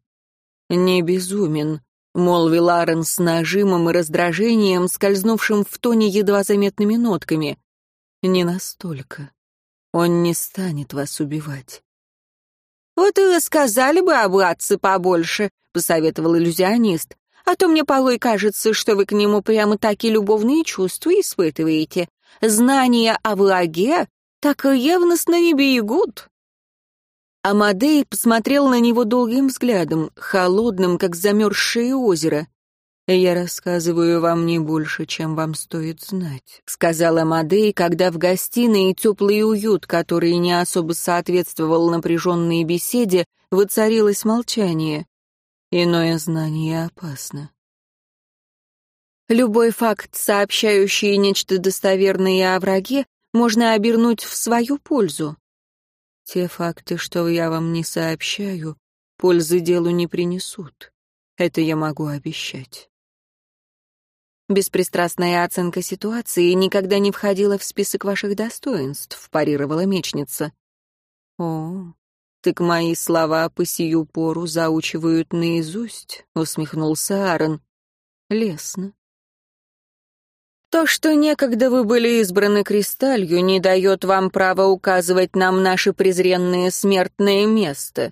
Speaker 1: не безумен», — молвил Аарон с нажимом и раздражением, скользнувшим в тоне едва заметными нотками. «Не настолько. Он не станет вас убивать». «Вот и рассказали бы об братце побольше», — посоветовал иллюзионист. «А то мне порой кажется, что вы к нему прямо такие любовные чувства испытываете. Знания о враге так ревностно не берегут». Амадей посмотрел на него долгим взглядом, холодным, как замерзшее озеро. «Я рассказываю вам не больше, чем вам стоит знать», — сказала Мадей, когда в гостиной теплый уют, который не особо соответствовал напряженной беседе, воцарилось молчание. Иное знание опасно. Любой факт, сообщающий нечто достоверное о враге, можно обернуть в свою пользу. Те факты, что я вам не сообщаю, пользы делу не принесут. Это я могу обещать. Беспристрастная оценка ситуации никогда не входила в список ваших достоинств, парировала мечница. О, так мои слова по сию пору заучивают наизусть, усмехнулся Аарон. Лесно. То, что некогда вы были избраны кристалью, не дает вам права указывать нам наше презренное смертное место.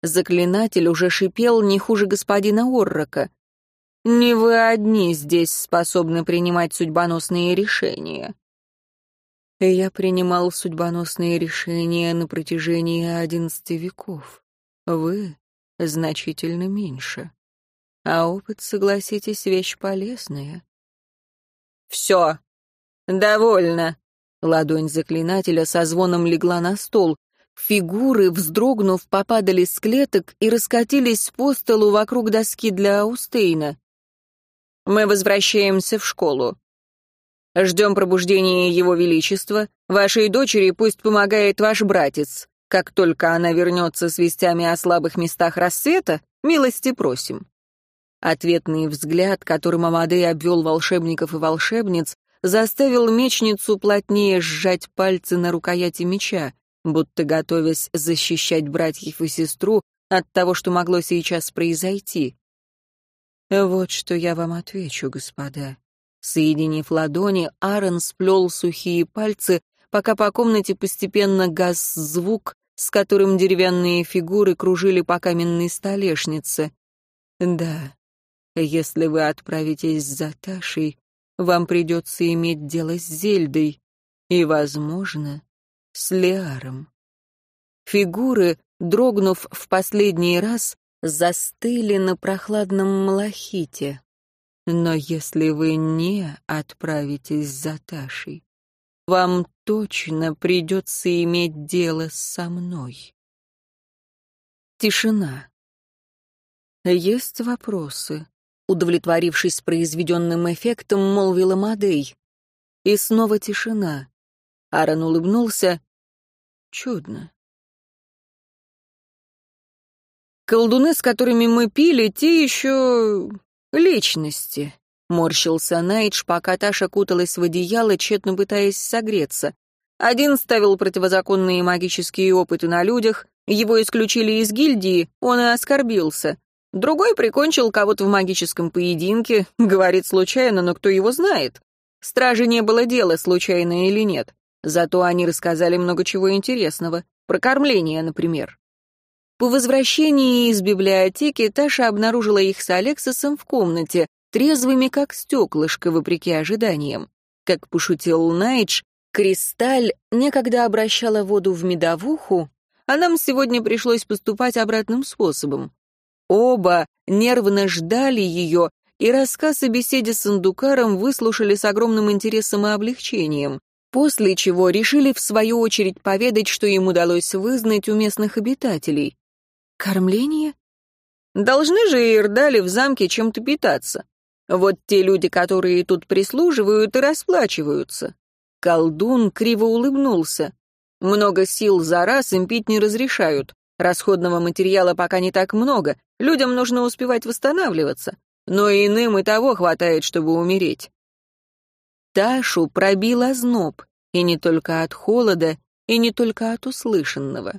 Speaker 1: Заклинатель уже шипел не хуже господина Оррока. Не вы одни здесь способны принимать судьбоносные решения. Я принимал судьбоносные решения на протяжении одиннадцати веков. Вы значительно меньше. А опыт, согласитесь, вещь полезная. Все. Довольно. Ладонь заклинателя со звоном легла на стол. Фигуры, вздрогнув, попадали с клеток и раскатились по столу вокруг доски для Аустейна. Мы возвращаемся в школу. Ждем пробуждения Его Величества. Вашей дочери пусть помогает ваш братец. Как только она вернется с вестями о слабых местах рассвета, милости просим». Ответный взгляд, которым Амадей обвел волшебников и волшебниц, заставил мечницу плотнее сжать пальцы на рукояти меча, будто готовясь защищать братьев и сестру от того, что могло сейчас произойти. «Вот что я вам отвечу, господа». Соединив ладони, Аарон сплел сухие пальцы, пока по комнате постепенно гас звук, с которым деревянные фигуры кружили по каменной столешнице. «Да, если вы отправитесь за Ташей, вам придется иметь дело с Зельдой и, возможно, с Леаром». Фигуры, дрогнув в последний раз, застыли на прохладном малахите. Но если вы не отправитесь за Ташей, вам точно придется иметь дело со мной. Тишина. Есть вопросы? Удовлетворившись произведенным эффектом, молвила Мадей. И снова тишина. Аарон улыбнулся. Чудно. Колдуны, с которыми мы пили, те еще... личности», — морщился Найдж, пока Таша куталась в одеяло, тщетно пытаясь согреться. Один ставил противозаконные магические опыты на людях, его исключили из гильдии, он и оскорбился. Другой прикончил кого-то в магическом поединке, <laughs> говорит случайно, но кто его знает. Страже не было дела, случайно или нет. Зато они рассказали много чего интересного. Про кормление, например. По возвращении из библиотеки Таша обнаружила их с Алексосом в комнате, трезвыми как стеклышко, вопреки ожиданиям. Как пошутил Найдж, Кристаль некогда обращала воду в медовуху, а нам сегодня пришлось поступать обратным способом. Оба нервно ждали ее, и рассказ о беседе с Андукаром выслушали с огромным интересом и облегчением, после чего решили в свою очередь поведать, что им удалось вызнать у местных обитателей. Кормление? Должны же Ирдали в замке чем-то питаться. Вот те люди, которые тут прислуживают и расплачиваются. Колдун криво улыбнулся. Много сил за раз им пить не разрешают. Расходного материала пока не так много, людям нужно успевать восстанавливаться. Но иным и того хватает, чтобы умереть. Ташу пробил озноб, и не только от холода, и не только от услышанного.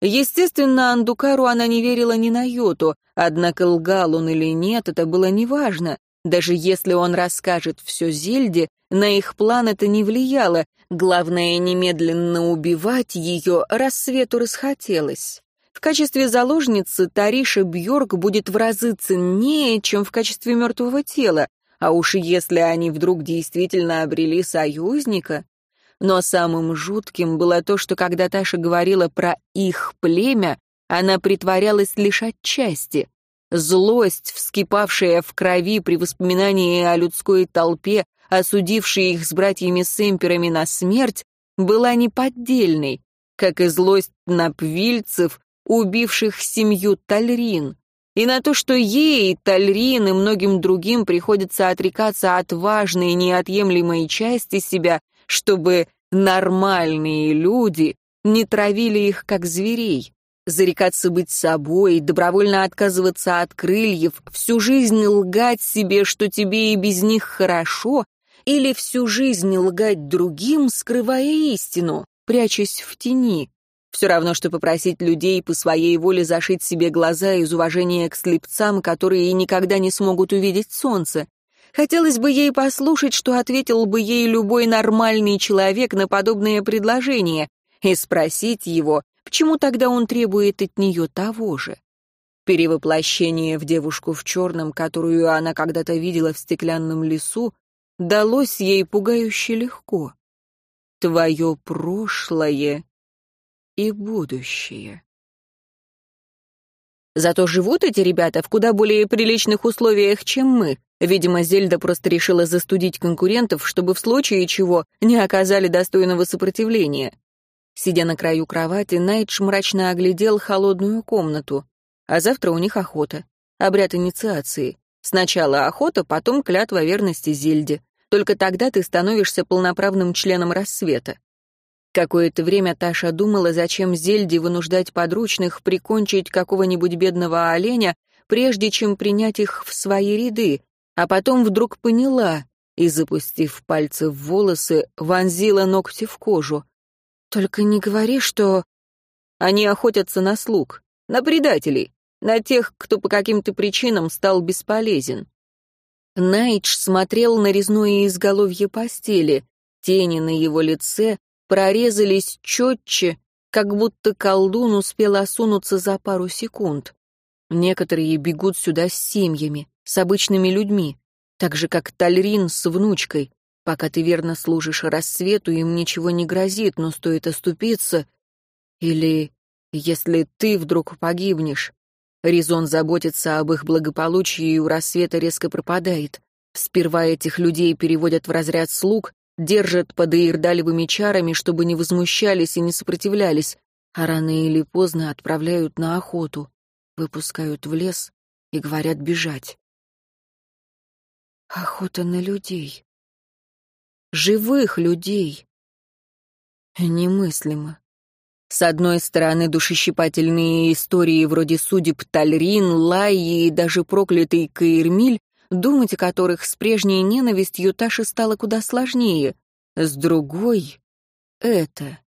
Speaker 1: Естественно, Андукару она не верила ни на йоту, однако лгал он или нет, это было неважно. Даже если он расскажет все Зельде, на их план это не влияло, главное немедленно убивать ее, рассвету расхотелось. В качестве заложницы Тариша Бьорк будет в разы ценнее, чем в качестве мертвого тела, а уж если они вдруг действительно обрели союзника... Но самым жутким было то, что когда Таша говорила про их племя, она притворялась лишь отчасти. Злость, вскипавшая в крови при воспоминании о людской толпе, осудившей их с братьями-сэмперами на смерть, была неподдельной, как и злость на пвильцев, убивших семью Тальрин, и на то, что ей, Тальрин и многим другим приходится отрекаться от важной неотъемлемой части себя, чтобы нормальные люди не травили их как зверей. Зарекаться быть собой, добровольно отказываться от крыльев, всю жизнь лгать себе, что тебе и без них хорошо, или всю жизнь лгать другим, скрывая истину, прячась в тени. Все равно, что попросить людей по своей воле зашить себе глаза из уважения к слепцам, которые никогда не смогут увидеть солнце. Хотелось бы ей послушать, что ответил бы ей любой нормальный человек на подобное предложение, и спросить его, почему тогда он требует от нее того же. Перевоплощение в девушку в черном, которую она когда-то видела в стеклянном лесу, далось ей пугающе легко. Твое прошлое и будущее. Зато живут эти ребята в куда более приличных условиях, чем мы. Видимо, Зельда просто решила застудить конкурентов, чтобы в случае чего не оказали достойного сопротивления. Сидя на краю кровати, Найтш мрачно оглядел холодную комнату. А завтра у них охота. Обряд инициации. Сначала охота, потом клятва верности Зельде. Только тогда ты становишься полноправным членом рассвета. Какое-то время Таша думала, зачем Зельде вынуждать подручных прикончить какого-нибудь бедного оленя, прежде чем принять их в свои ряды, а потом вдруг поняла и, запустив пальцы в волосы, вонзила ногти в кожу. «Только не говори, что...» Они охотятся на слуг, на предателей, на тех, кто по каким-то причинам стал бесполезен. Найдж смотрел на резное изголовье постели, тени на его лице прорезались четче, как будто колдун успел осунуться за пару секунд. Некоторые бегут сюда с семьями, с обычными людьми, так же, как Тальрин с внучкой. Пока ты верно служишь рассвету, им ничего не грозит, но стоит оступиться. Или если ты вдруг погибнешь. Резон заботиться об их благополучии у рассвета резко пропадает. Сперва этих людей переводят в разряд слуг, держат под иердалевыми чарами, чтобы не возмущались и не сопротивлялись, а рано или поздно отправляют на охоту, выпускают в лес и говорят бежать. Охота на людей. Живых людей. Немыслимо. С одной стороны, душещипательные истории вроде судеб Тальрин, Лайи и даже проклятый Каирмиль думать о которых с прежней ненавистью Таше стало куда сложнее. С другой — это.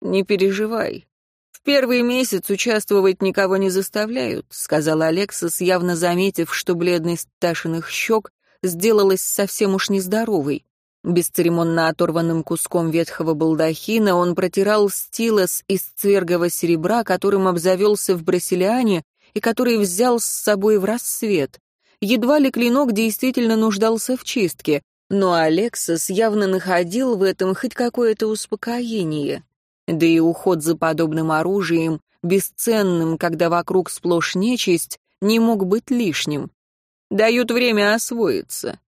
Speaker 1: «Не переживай. В первый месяц участвовать никого не заставляют», — сказал Алексас, явно заметив, что бледность Ташиных щек сделалась совсем уж нездоровой. Бесцеремонно оторванным куском ветхого балдахина он протирал стилос из цвергового серебра, которым обзавелся в Брасилиане и который взял с собой в рассвет. Едва ли клинок действительно нуждался в чистке, но Алексас явно находил в этом хоть какое-то успокоение. Да и уход за подобным оружием, бесценным, когда вокруг сплошь нечисть, не мог быть лишним. Дают время освоиться.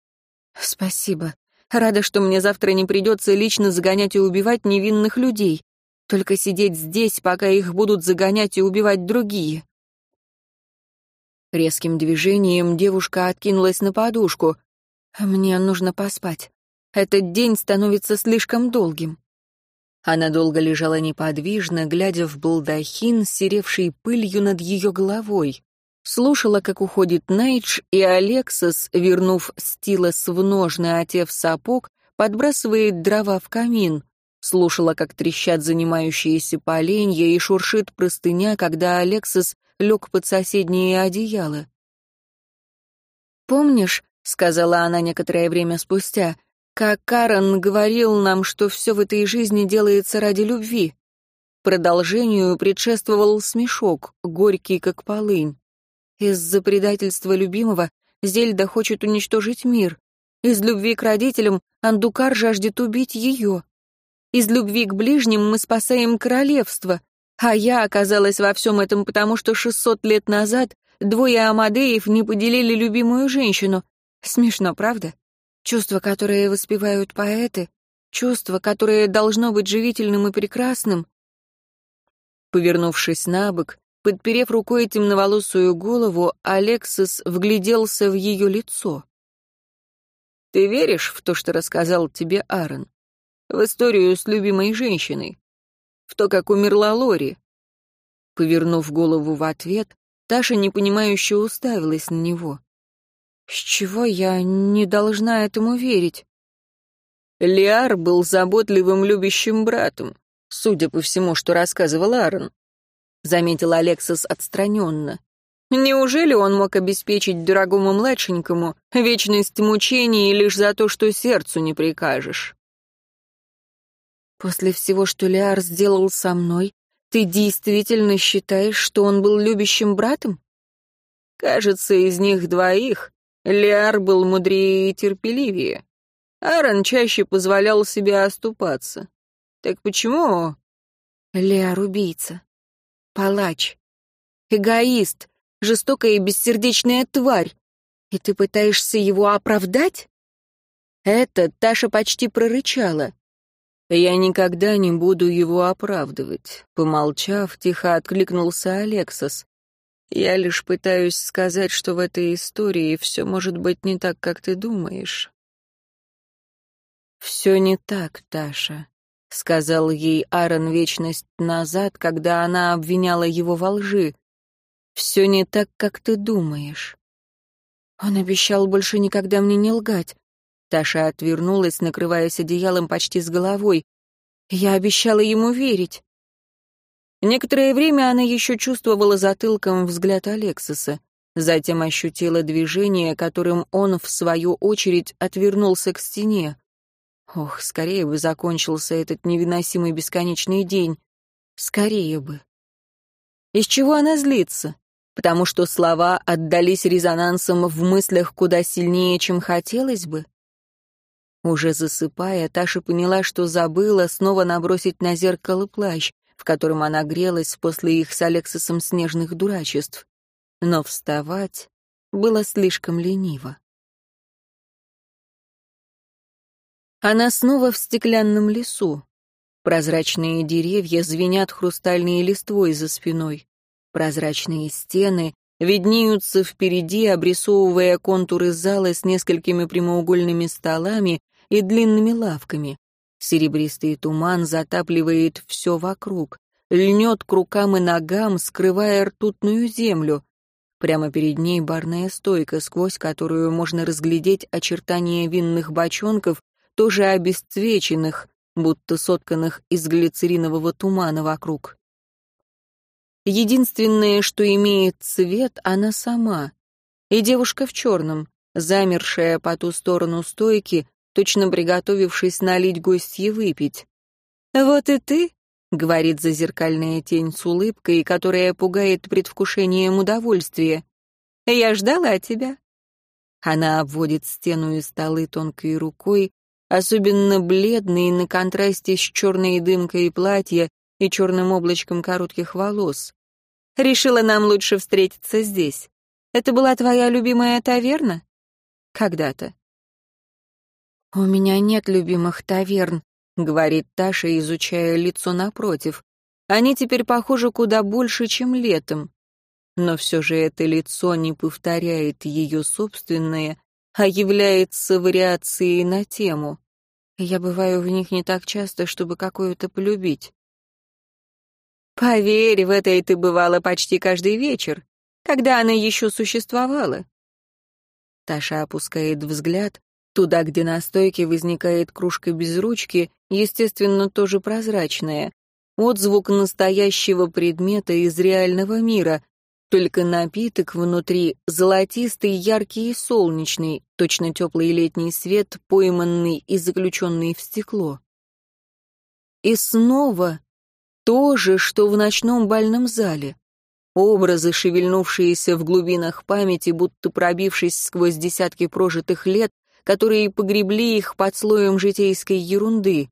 Speaker 1: Спасибо. Рада, что мне завтра не придется лично загонять и убивать невинных людей. Только сидеть здесь, пока их будут загонять и убивать другие. Резким движением девушка откинулась на подушку. «Мне нужно поспать. Этот день становится слишком долгим». Она долго лежала неподвижно, глядя в балдахин, серевший пылью над ее головой. Слушала, как уходит Найдж, и Алексас, вернув стилос в ножны, отев сапог, подбрасывает дрова в камин. Слушала, как трещат занимающиеся поленья, и шуршит простыня, когда Алексас лег под соседнее одеяло. «Помнишь, — сказала она некоторое время спустя, — как Карен говорил нам, что все в этой жизни делается ради любви?» Продолжению предшествовал смешок, горький как полынь. Из-за предательства любимого Зельда хочет уничтожить мир. Из любви к родителям Андукар жаждет убить ее. Из любви к ближним мы спасаем королевство, а я оказалась во всем этом потому, что 600 лет назад двое Амадеев не поделили любимую женщину. Смешно, правда? Чувства, которые воспевают поэты, чувство, которое должно быть живительным и прекрасным. Повернувшись на бок, подперев рукой темноволосую голову, Алексис вгляделся в ее лицо. «Ты веришь в то, что рассказал тебе Аарон? В историю с любимой женщиной? В то, как умерла Лори?» Повернув голову в ответ, Таша непонимающе уставилась на него. «С чего я не должна этому верить?» Лиар был заботливым, любящим братом, судя по всему, что рассказывал Аарон. Заметил Алексис отстраненно. Неужели он мог обеспечить дорогому младшенькому вечность мучений лишь за то, что сердцу не прикажешь? После всего, что Лиар сделал со мной, ты действительно считаешь, что он был любящим братом? Кажется, из них двоих Лиар был мудрее и терпеливее. Аарон чаще позволял себе оступаться. Так почему? Лиар убийца. Палач. Эгоист. Жестокая и бессердечная тварь. И ты пытаешься его оправдать? Это Таша почти прорычала. «Я никогда не буду его оправдывать», — помолчав, тихо откликнулся Алексос. «Я лишь пытаюсь сказать, что в этой истории все может быть не так, как ты думаешь. «Все не так, Таша», — сказал ей Аарон вечность назад, когда она обвиняла его во лжи. «Все не так, как ты думаешь». Он обещал больше никогда мне не лгать. Таша отвернулась, накрываясь одеялом почти с головой. Я обещала ему верить. Некоторое время она еще чувствовала затылком взгляд Алексиса, затем ощутила движение, которым он, в свою очередь, отвернулся к стене. Ох, скорее бы закончился этот невыносимый бесконечный день. Скорее бы. Из чего она злится? Потому что слова отдались резонансом в мыслях куда сильнее, чем хотелось бы? Уже засыпая, Таша поняла, что забыла снова набросить на зеркало плащ, в котором она грелась после их с Алексисом снежных дурачеств. Но вставать было слишком лениво. Она снова в стеклянном лесу. Прозрачные деревья звенят хрустальной листвой за спиной. Прозрачные стены виднеются впереди, обрисовывая контуры зала с несколькими прямоугольными столами и длинными лавками. Серебристый туман затапливает все вокруг, льнет к рукам и ногам, скрывая ртутную землю. Прямо перед ней барная стойка, сквозь которую можно разглядеть очертания винных бочонков тоже обесцвеченных, будто сотканных из глицеринового тумана вокруг. Единственное, что имеет цвет, она сама. И девушка в черном, замершая по ту сторону стойки, точно приготовившись налить гостье выпить. «Вот и ты», — говорит зазеркальная тень с улыбкой, которая пугает предвкушением удовольствия. «Я ждала тебя». Она обводит стену и столы тонкой рукой, особенно бледный на контрасте с черной дымкой платья и черным облачком коротких волос. «Решила нам лучше встретиться здесь. Это была твоя любимая таверна?» «Когда-то». «У меня нет любимых таверн», — говорит Таша, изучая лицо напротив. «Они теперь похожи куда больше, чем летом. Но все же это лицо не повторяет ее собственное, а является вариацией на тему. Я бываю в них не так часто, чтобы какую-то полюбить. Поверь, в этой ты бывала почти каждый вечер, когда она еще существовала. Таша опускает взгляд туда, где на стойке возникает кружка без ручки, естественно, тоже прозрачная. Отзвук настоящего предмета из реального мира, только напиток внутри золотистый, яркий и солнечный, точно теплый летний свет, пойманный и заключенный в стекло. И снова то же, что в ночном бальном зале. Образы, шевельнувшиеся в глубинах памяти, будто пробившись сквозь десятки прожитых лет, которые погребли их под слоем житейской ерунды.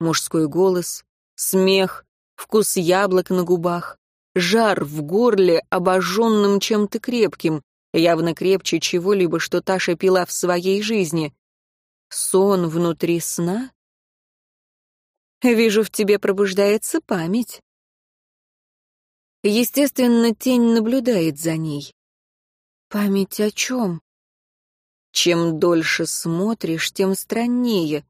Speaker 1: мужской голос, смех, вкус яблок на губах, жар в горле, обожженным чем-то крепким, явно крепче чего-либо, что Таша пила в своей жизни. Сон внутри сна? Вижу, в тебе пробуждается память. Естественно, тень наблюдает за ней. Память о чем? Чем дольше смотришь, тем страннее.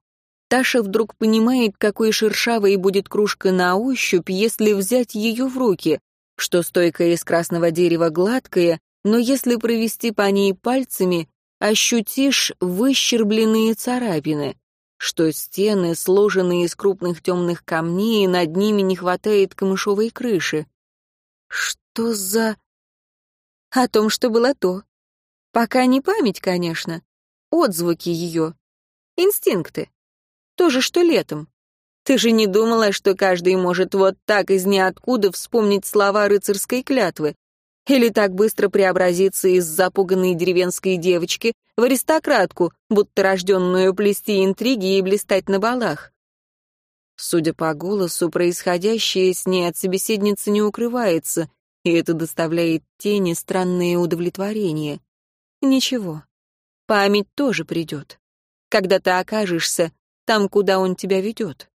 Speaker 1: Таша вдруг понимает, какой шершавой будет кружка на ощупь, если взять ее в руки, что стойка из красного дерева гладкая, но если провести по ней пальцами, ощутишь выщербленные царапины, что стены сложены из крупных темных камней, и над ними не хватает камышовой крыши. Что за... О том, что было то. Пока не память, конечно. Отзвуки ее. Инстинкты. То же, что летом. Ты же не думала, что каждый может вот так из ниоткуда вспомнить слова рыцарской клятвы? Или так быстро преобразиться из запуганной деревенской девочки в аристократку, будто рожденную плести интриги и блистать на балах? Судя по голосу, происходящее с ней от собеседницы не укрывается, и это доставляет тени странные удовлетворения. Ничего, память тоже придет, когда ты окажешься там, куда он тебя ведет.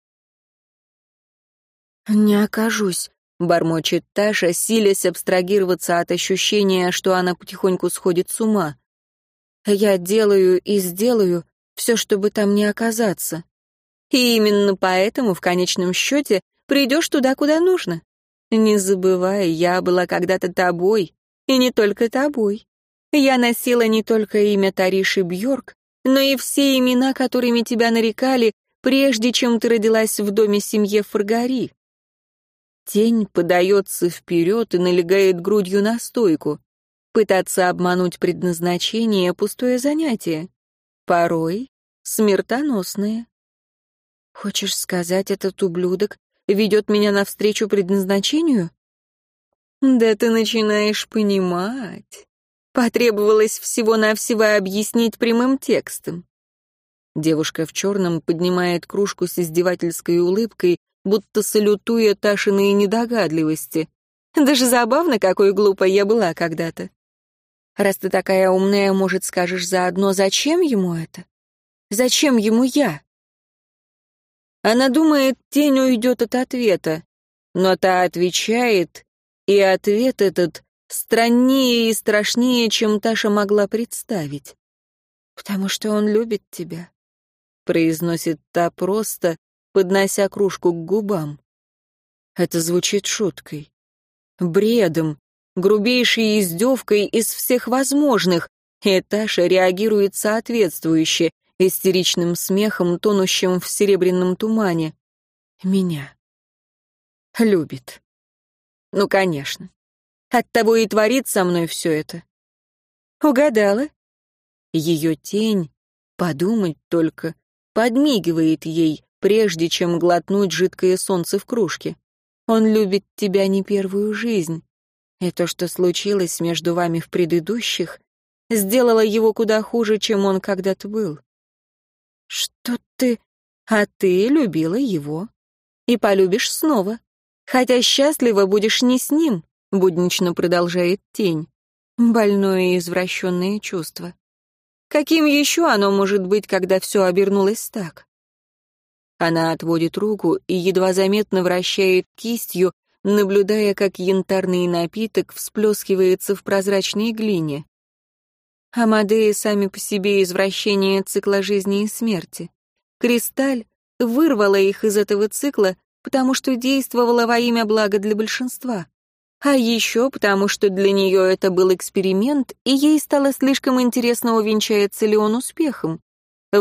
Speaker 1: «Не окажусь», — бормочет Таша, силясь абстрагироваться от ощущения, что она потихоньку сходит с ума. «Я делаю и сделаю все, чтобы там не оказаться. И именно поэтому, в конечном счете, придешь туда, куда нужно. Не забывай, я была когда-то тобой, и не только тобой. Я носила не только имя Тариши Бьорк, но и все имена, которыми тебя нарекали, прежде чем ты родилась в доме семьи Фаргари. Тень подается вперед и налегает грудью на стойку. Пытаться обмануть предназначение — пустое занятие. Порой смертоносное. Хочешь сказать, этот ублюдок ведет меня навстречу предназначению? Да ты начинаешь понимать. Потребовалось всего-навсего объяснить прямым текстом. Девушка в черном поднимает кружку с издевательской улыбкой, будто салютуя Ташиной недогадливости. Даже забавно, какой глупой я была когда-то. Раз ты такая умная, может, скажешь заодно, зачем ему это? Зачем ему я? Она думает, тень уйдет от ответа, но та отвечает, и ответ этот страннее и страшнее, чем Таша могла представить. «Потому что он любит тебя», — произносит та просто, поднося кружку к губам. Это звучит шуткой, бредом, грубейшей издевкой из всех возможных, и Таша реагирует соответствующе, истеричным смехом, тонущим в серебряном тумане. Меня. Любит. Ну, конечно. Оттого и творит со мной все это. Угадала? Ее тень, подумать только, подмигивает ей, прежде чем глотнуть жидкое солнце в кружке. Он любит тебя не первую жизнь. И то, что случилось между вами в предыдущих, сделало его куда хуже, чем он когда-то был. Что ты... А ты любила его. И полюбишь снова. Хотя счастлива будешь не с ним, буднично продолжает тень. Больное и извращенное чувство. Каким еще оно может быть, когда все обернулось так? Она отводит руку и едва заметно вращает кистью, наблюдая, как янтарный напиток всплескивается в прозрачной глине. Амадеи сами по себе извращение цикла жизни и смерти. Кристаль вырвала их из этого цикла, потому что действовала во имя блага для большинства. А еще потому, что для нее это был эксперимент, и ей стало слишком интересно, увенчается ли он успехом.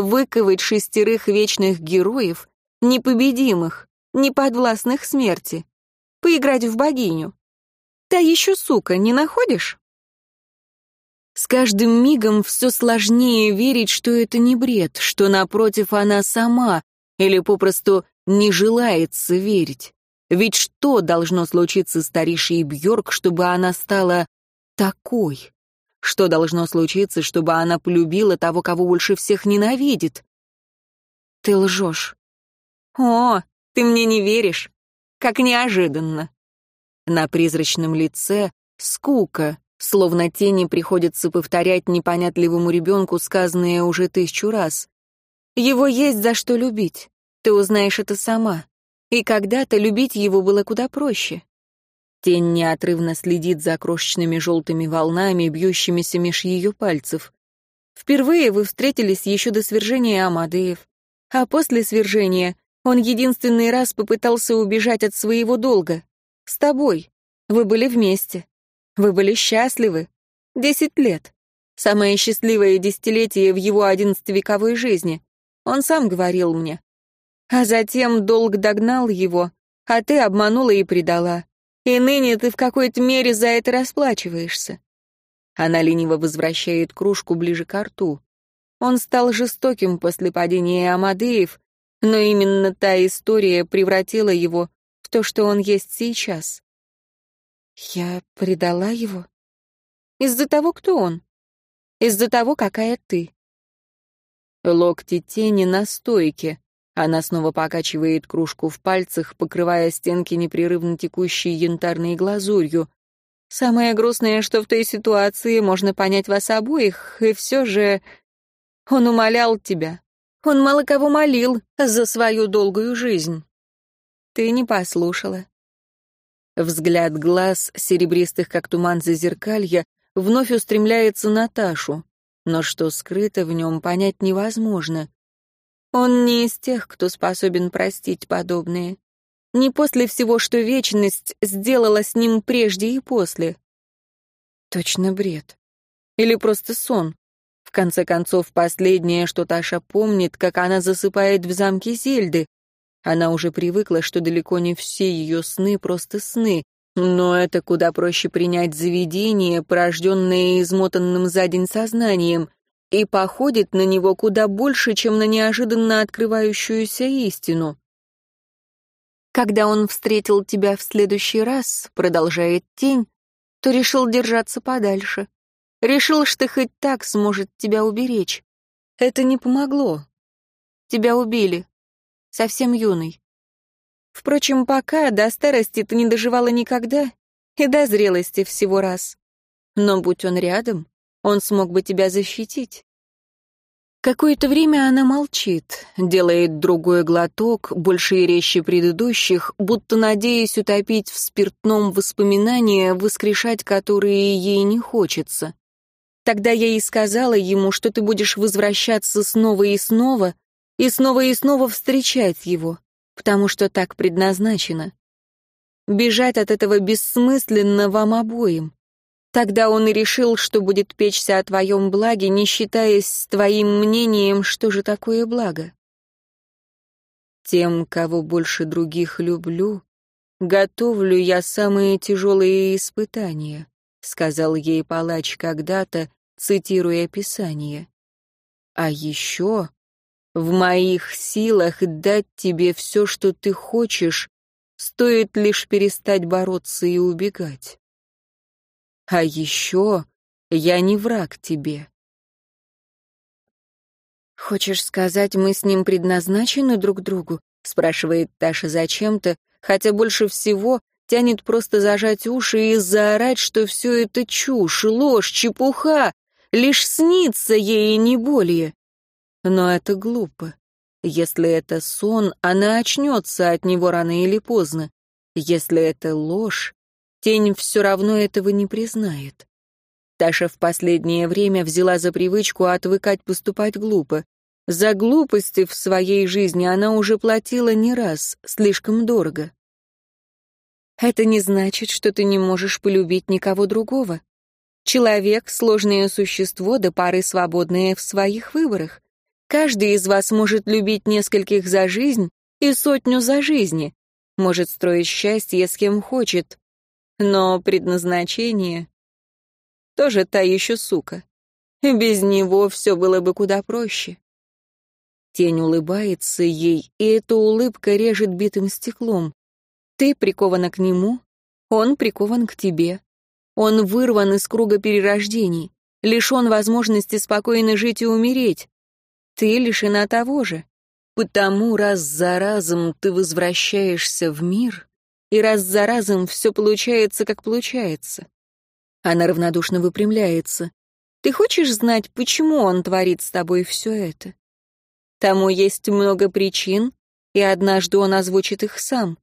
Speaker 1: Выковать шестерых вечных героев, непобедимых, неподвластных смерти. Поиграть в богиню. Та еще сука, не находишь? С каждым мигом все сложнее верить, что это не бред, что, напротив, она сама, или попросту не желается верить. Ведь что должно случиться с старейшей Бьорк, чтобы она стала такой? Что должно случиться, чтобы она полюбила того, кого больше всех ненавидит? Ты лжешь. «О, ты мне не веришь? Как неожиданно!» На призрачном лице скука, словно тени приходится повторять непонятливому ребенку сказанное уже тысячу раз. Его есть за что любить, ты узнаешь это сама. И когда-то любить его было куда проще. Тень неотрывно следит за крошечными желтыми волнами, бьющимися меж ее пальцев. Впервые вы встретились еще до свержения Амадеев. А после свержения он единственный раз попытался убежать от своего долга. С тобой. Вы были вместе. Вы были счастливы. Десять лет. Самое счастливое десятилетие в его одиннадцативековой жизни. Он сам говорил мне. А затем долг догнал его, а ты обманула и предала. И ныне ты в какой-то мере за это расплачиваешься. Она лениво возвращает кружку ближе к рту. Он стал жестоким после падения Амадеев, но именно та история превратила его в то, что он есть сейчас. Я предала его? Из-за того, кто он? Из-за того, какая ты. Локти тени на стойке. Она снова покачивает кружку в пальцах, покрывая стенки непрерывно текущей янтарной глазурью. Самое грустное, что в той ситуации можно понять вас обоих, и все же... Он умолял тебя, он мало кого молил за свою долгую жизнь. Ты не послушала. Взгляд глаз, серебристых, как туман зазеркалья, вновь устремляется на Ташу, но что скрыто в нем, понять невозможно. Он не из тех, кто способен простить подобное. Не после всего, что вечность сделала с ним прежде и после. Точно бред. Или просто сон конце концов, последнее, что Таша помнит, как она засыпает в замке Зельды. Она уже привыкла, что далеко не все ее сны просто сны, но это куда проще принять заведение, порожденное измотанным за день сознанием, и походит на него куда больше, чем на неожиданно открывающуюся истину. «Когда он встретил тебя в следующий раз», — продолжает тень, то решил держаться подальше. Решил, что хоть так сможет тебя уберечь. Это не помогло. Тебя убили. Совсем юный. Впрочем, пока до старости ты не доживала никогда, и до зрелости всего раз. Но будь он рядом, он смог бы тебя защитить. Какое-то время она молчит, делает другой глоток, больше и резче предыдущих, будто надеясь утопить в спиртном воспоминания, воскрешать которые ей не хочется. Тогда я и сказала ему, что ты будешь возвращаться снова и снова, и снова и снова встречать его, потому что так предназначено. Бежать от этого бессмысленно вам обоим. Тогда он и решил, что будет печься о твоем благе, не считаясь с твоим мнением, что же такое благо. Тем, кого больше других люблю, готовлю я самые тяжелые испытания, сказал ей палач когда-то, цитируя Писание. «А еще в моих силах дать тебе все, что ты хочешь, стоит лишь перестать бороться и убегать. А еще я не враг тебе». «Хочешь сказать, мы с ним предназначены друг другу?» — спрашивает Таша зачем-то, хотя больше всего тянет просто зажать уши и заорать, что все это чушь, ложь, чепуха, лишь снится ей не более. Но это глупо. Если это сон, она очнется от него рано или поздно. Если это ложь, тень все равно этого не признает. Таша в последнее время взяла за привычку отвыкать поступать глупо. За глупости в своей жизни она уже платила не раз, слишком дорого. Это не значит, что ты не можешь полюбить никого другого. Человек — сложное существо, да пары свободные в своих выборах. Каждый из вас может любить нескольких за жизнь и сотню за жизни, может строить счастье с кем хочет. Но предназначение — тоже та еще сука. Без него все было бы куда проще. Тень улыбается ей, и эта улыбка режет битым стеклом. Ты прикована к нему, он прикован к тебе. Он вырван из круга перерождений, лишен возможности спокойно жить и умереть. Ты лишена того же. Потому раз за разом ты возвращаешься в мир, и раз за разом все получается, как получается. Она равнодушно выпрямляется. Ты хочешь знать, почему он творит с тобой все это? Тому есть много причин, и однажды он озвучит их сам.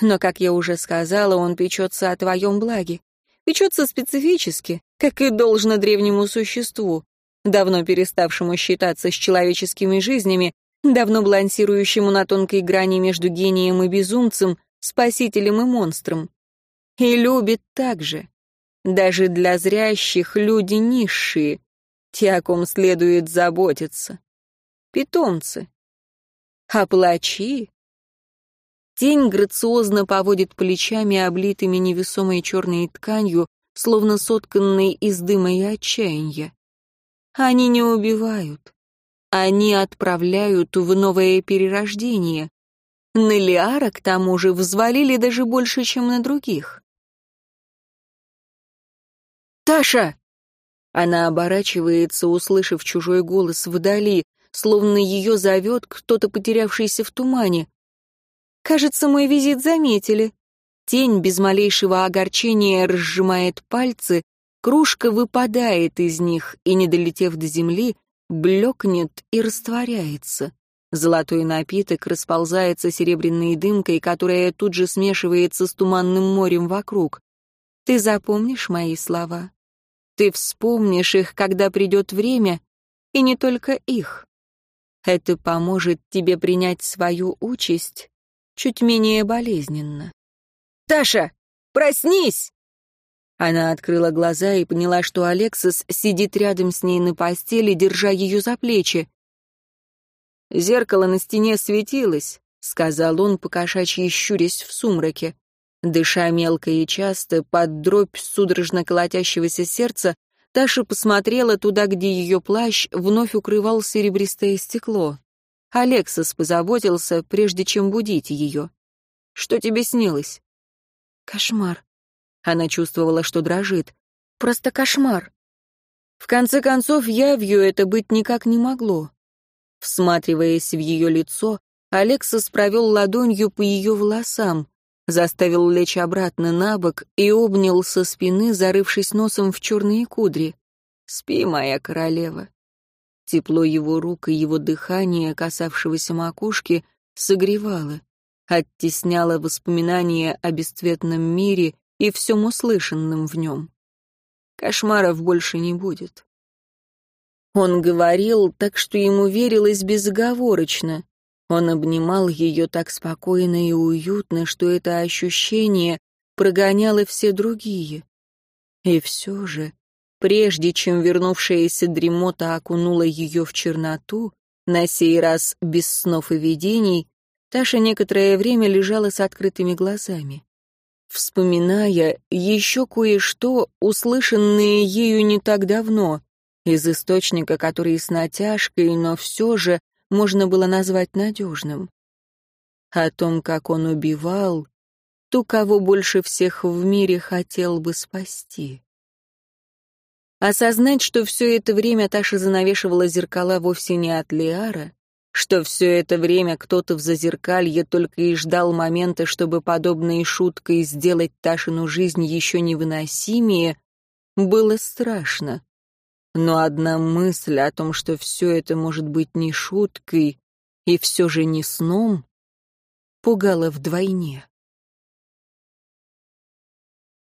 Speaker 1: Но, как я уже сказала, он печется о твоем благе. Печется специфически, как и должно древнему существу, давно переставшему считаться с человеческими жизнями, давно балансирующему на тонкой грани между гением и безумцем, спасителем и монстром. И любит так же. Даже для зрящих люди низшие, те, о ком следует заботиться. Питомцы. А плачи? Тень грациозно поводит плечами, облитыми невесомой черной тканью, словно сотканной из дыма и отчаяния. Они не убивают. Они отправляют в новое перерождение. На Лиара, к тому же, взвалили даже больше, чем на других. «Таша!» Она оборачивается, услышав чужой голос вдали, словно ее зовет кто-то, потерявшийся в тумане. «Кажется, мой визит заметили». Тень без малейшего огорчения разжимает пальцы, кружка выпадает из них и, не долетев до земли, блекнет и растворяется. Золотой напиток расползается серебряной дымкой, которая тут же смешивается с туманным морем вокруг. Ты запомнишь мои слова? Ты вспомнишь их, когда придет время, и не только их. Это поможет тебе принять свою участь чуть менее болезненно. «Таша, проснись!» Она открыла глаза и поняла, что Алексис сидит рядом с ней на постели, держа ее за плечи. «Зеркало на стене светилось», — сказал он, покошачьи щурясь в сумраке. Дыша мелко и часто, под дробь судорожно колотящегося сердца, Таша посмотрела туда, где ее плащ вновь укрывал серебристое стекло. Алексис позаботился, прежде чем будить ее. «Что тебе снилось?» «Кошмар», она чувствовала, что дрожит. Просто кошмар. В конце концов, явью это быть никак не могло. Всматриваясь в ее лицо, Алексас провел ладонью по ее волосам, заставил лечь обратно на бок и обнял со спины, зарывшись носом в черные кудри. «Спи, моя королева». Тепло его рук и его дыхание, касавшегося макушки, согревало, оттесняло воспоминания о бесцветном мире и всем услышанным в нем. Кошмаров больше не будет. Он говорил так, что ему верилось безоговорочно. Он обнимал ее так спокойно и уютно, что это ощущение прогоняло все другие. И все же, прежде чем вернувшаяся дремота окунула ее в черноту, на сей раз без снов и видений, Таша некоторое время лежала с открытыми глазами вспоминая еще кое-что, услышанное ею не так давно, из источника, который с натяжкой, но все же можно было назвать надежным. О том, как он убивал ту, кого больше всех в мире хотел бы спасти. Осознать, что все это время Таша занавешивала зеркала вовсе не от Лиара, что все это время кто-то в зазеркалье только и ждал момента, чтобы подобной шуткой сделать Ташину жизнь еще невыносимее, было страшно. Но одна мысль о том, что все это может быть не шуткой и все же не сном, пугала вдвойне.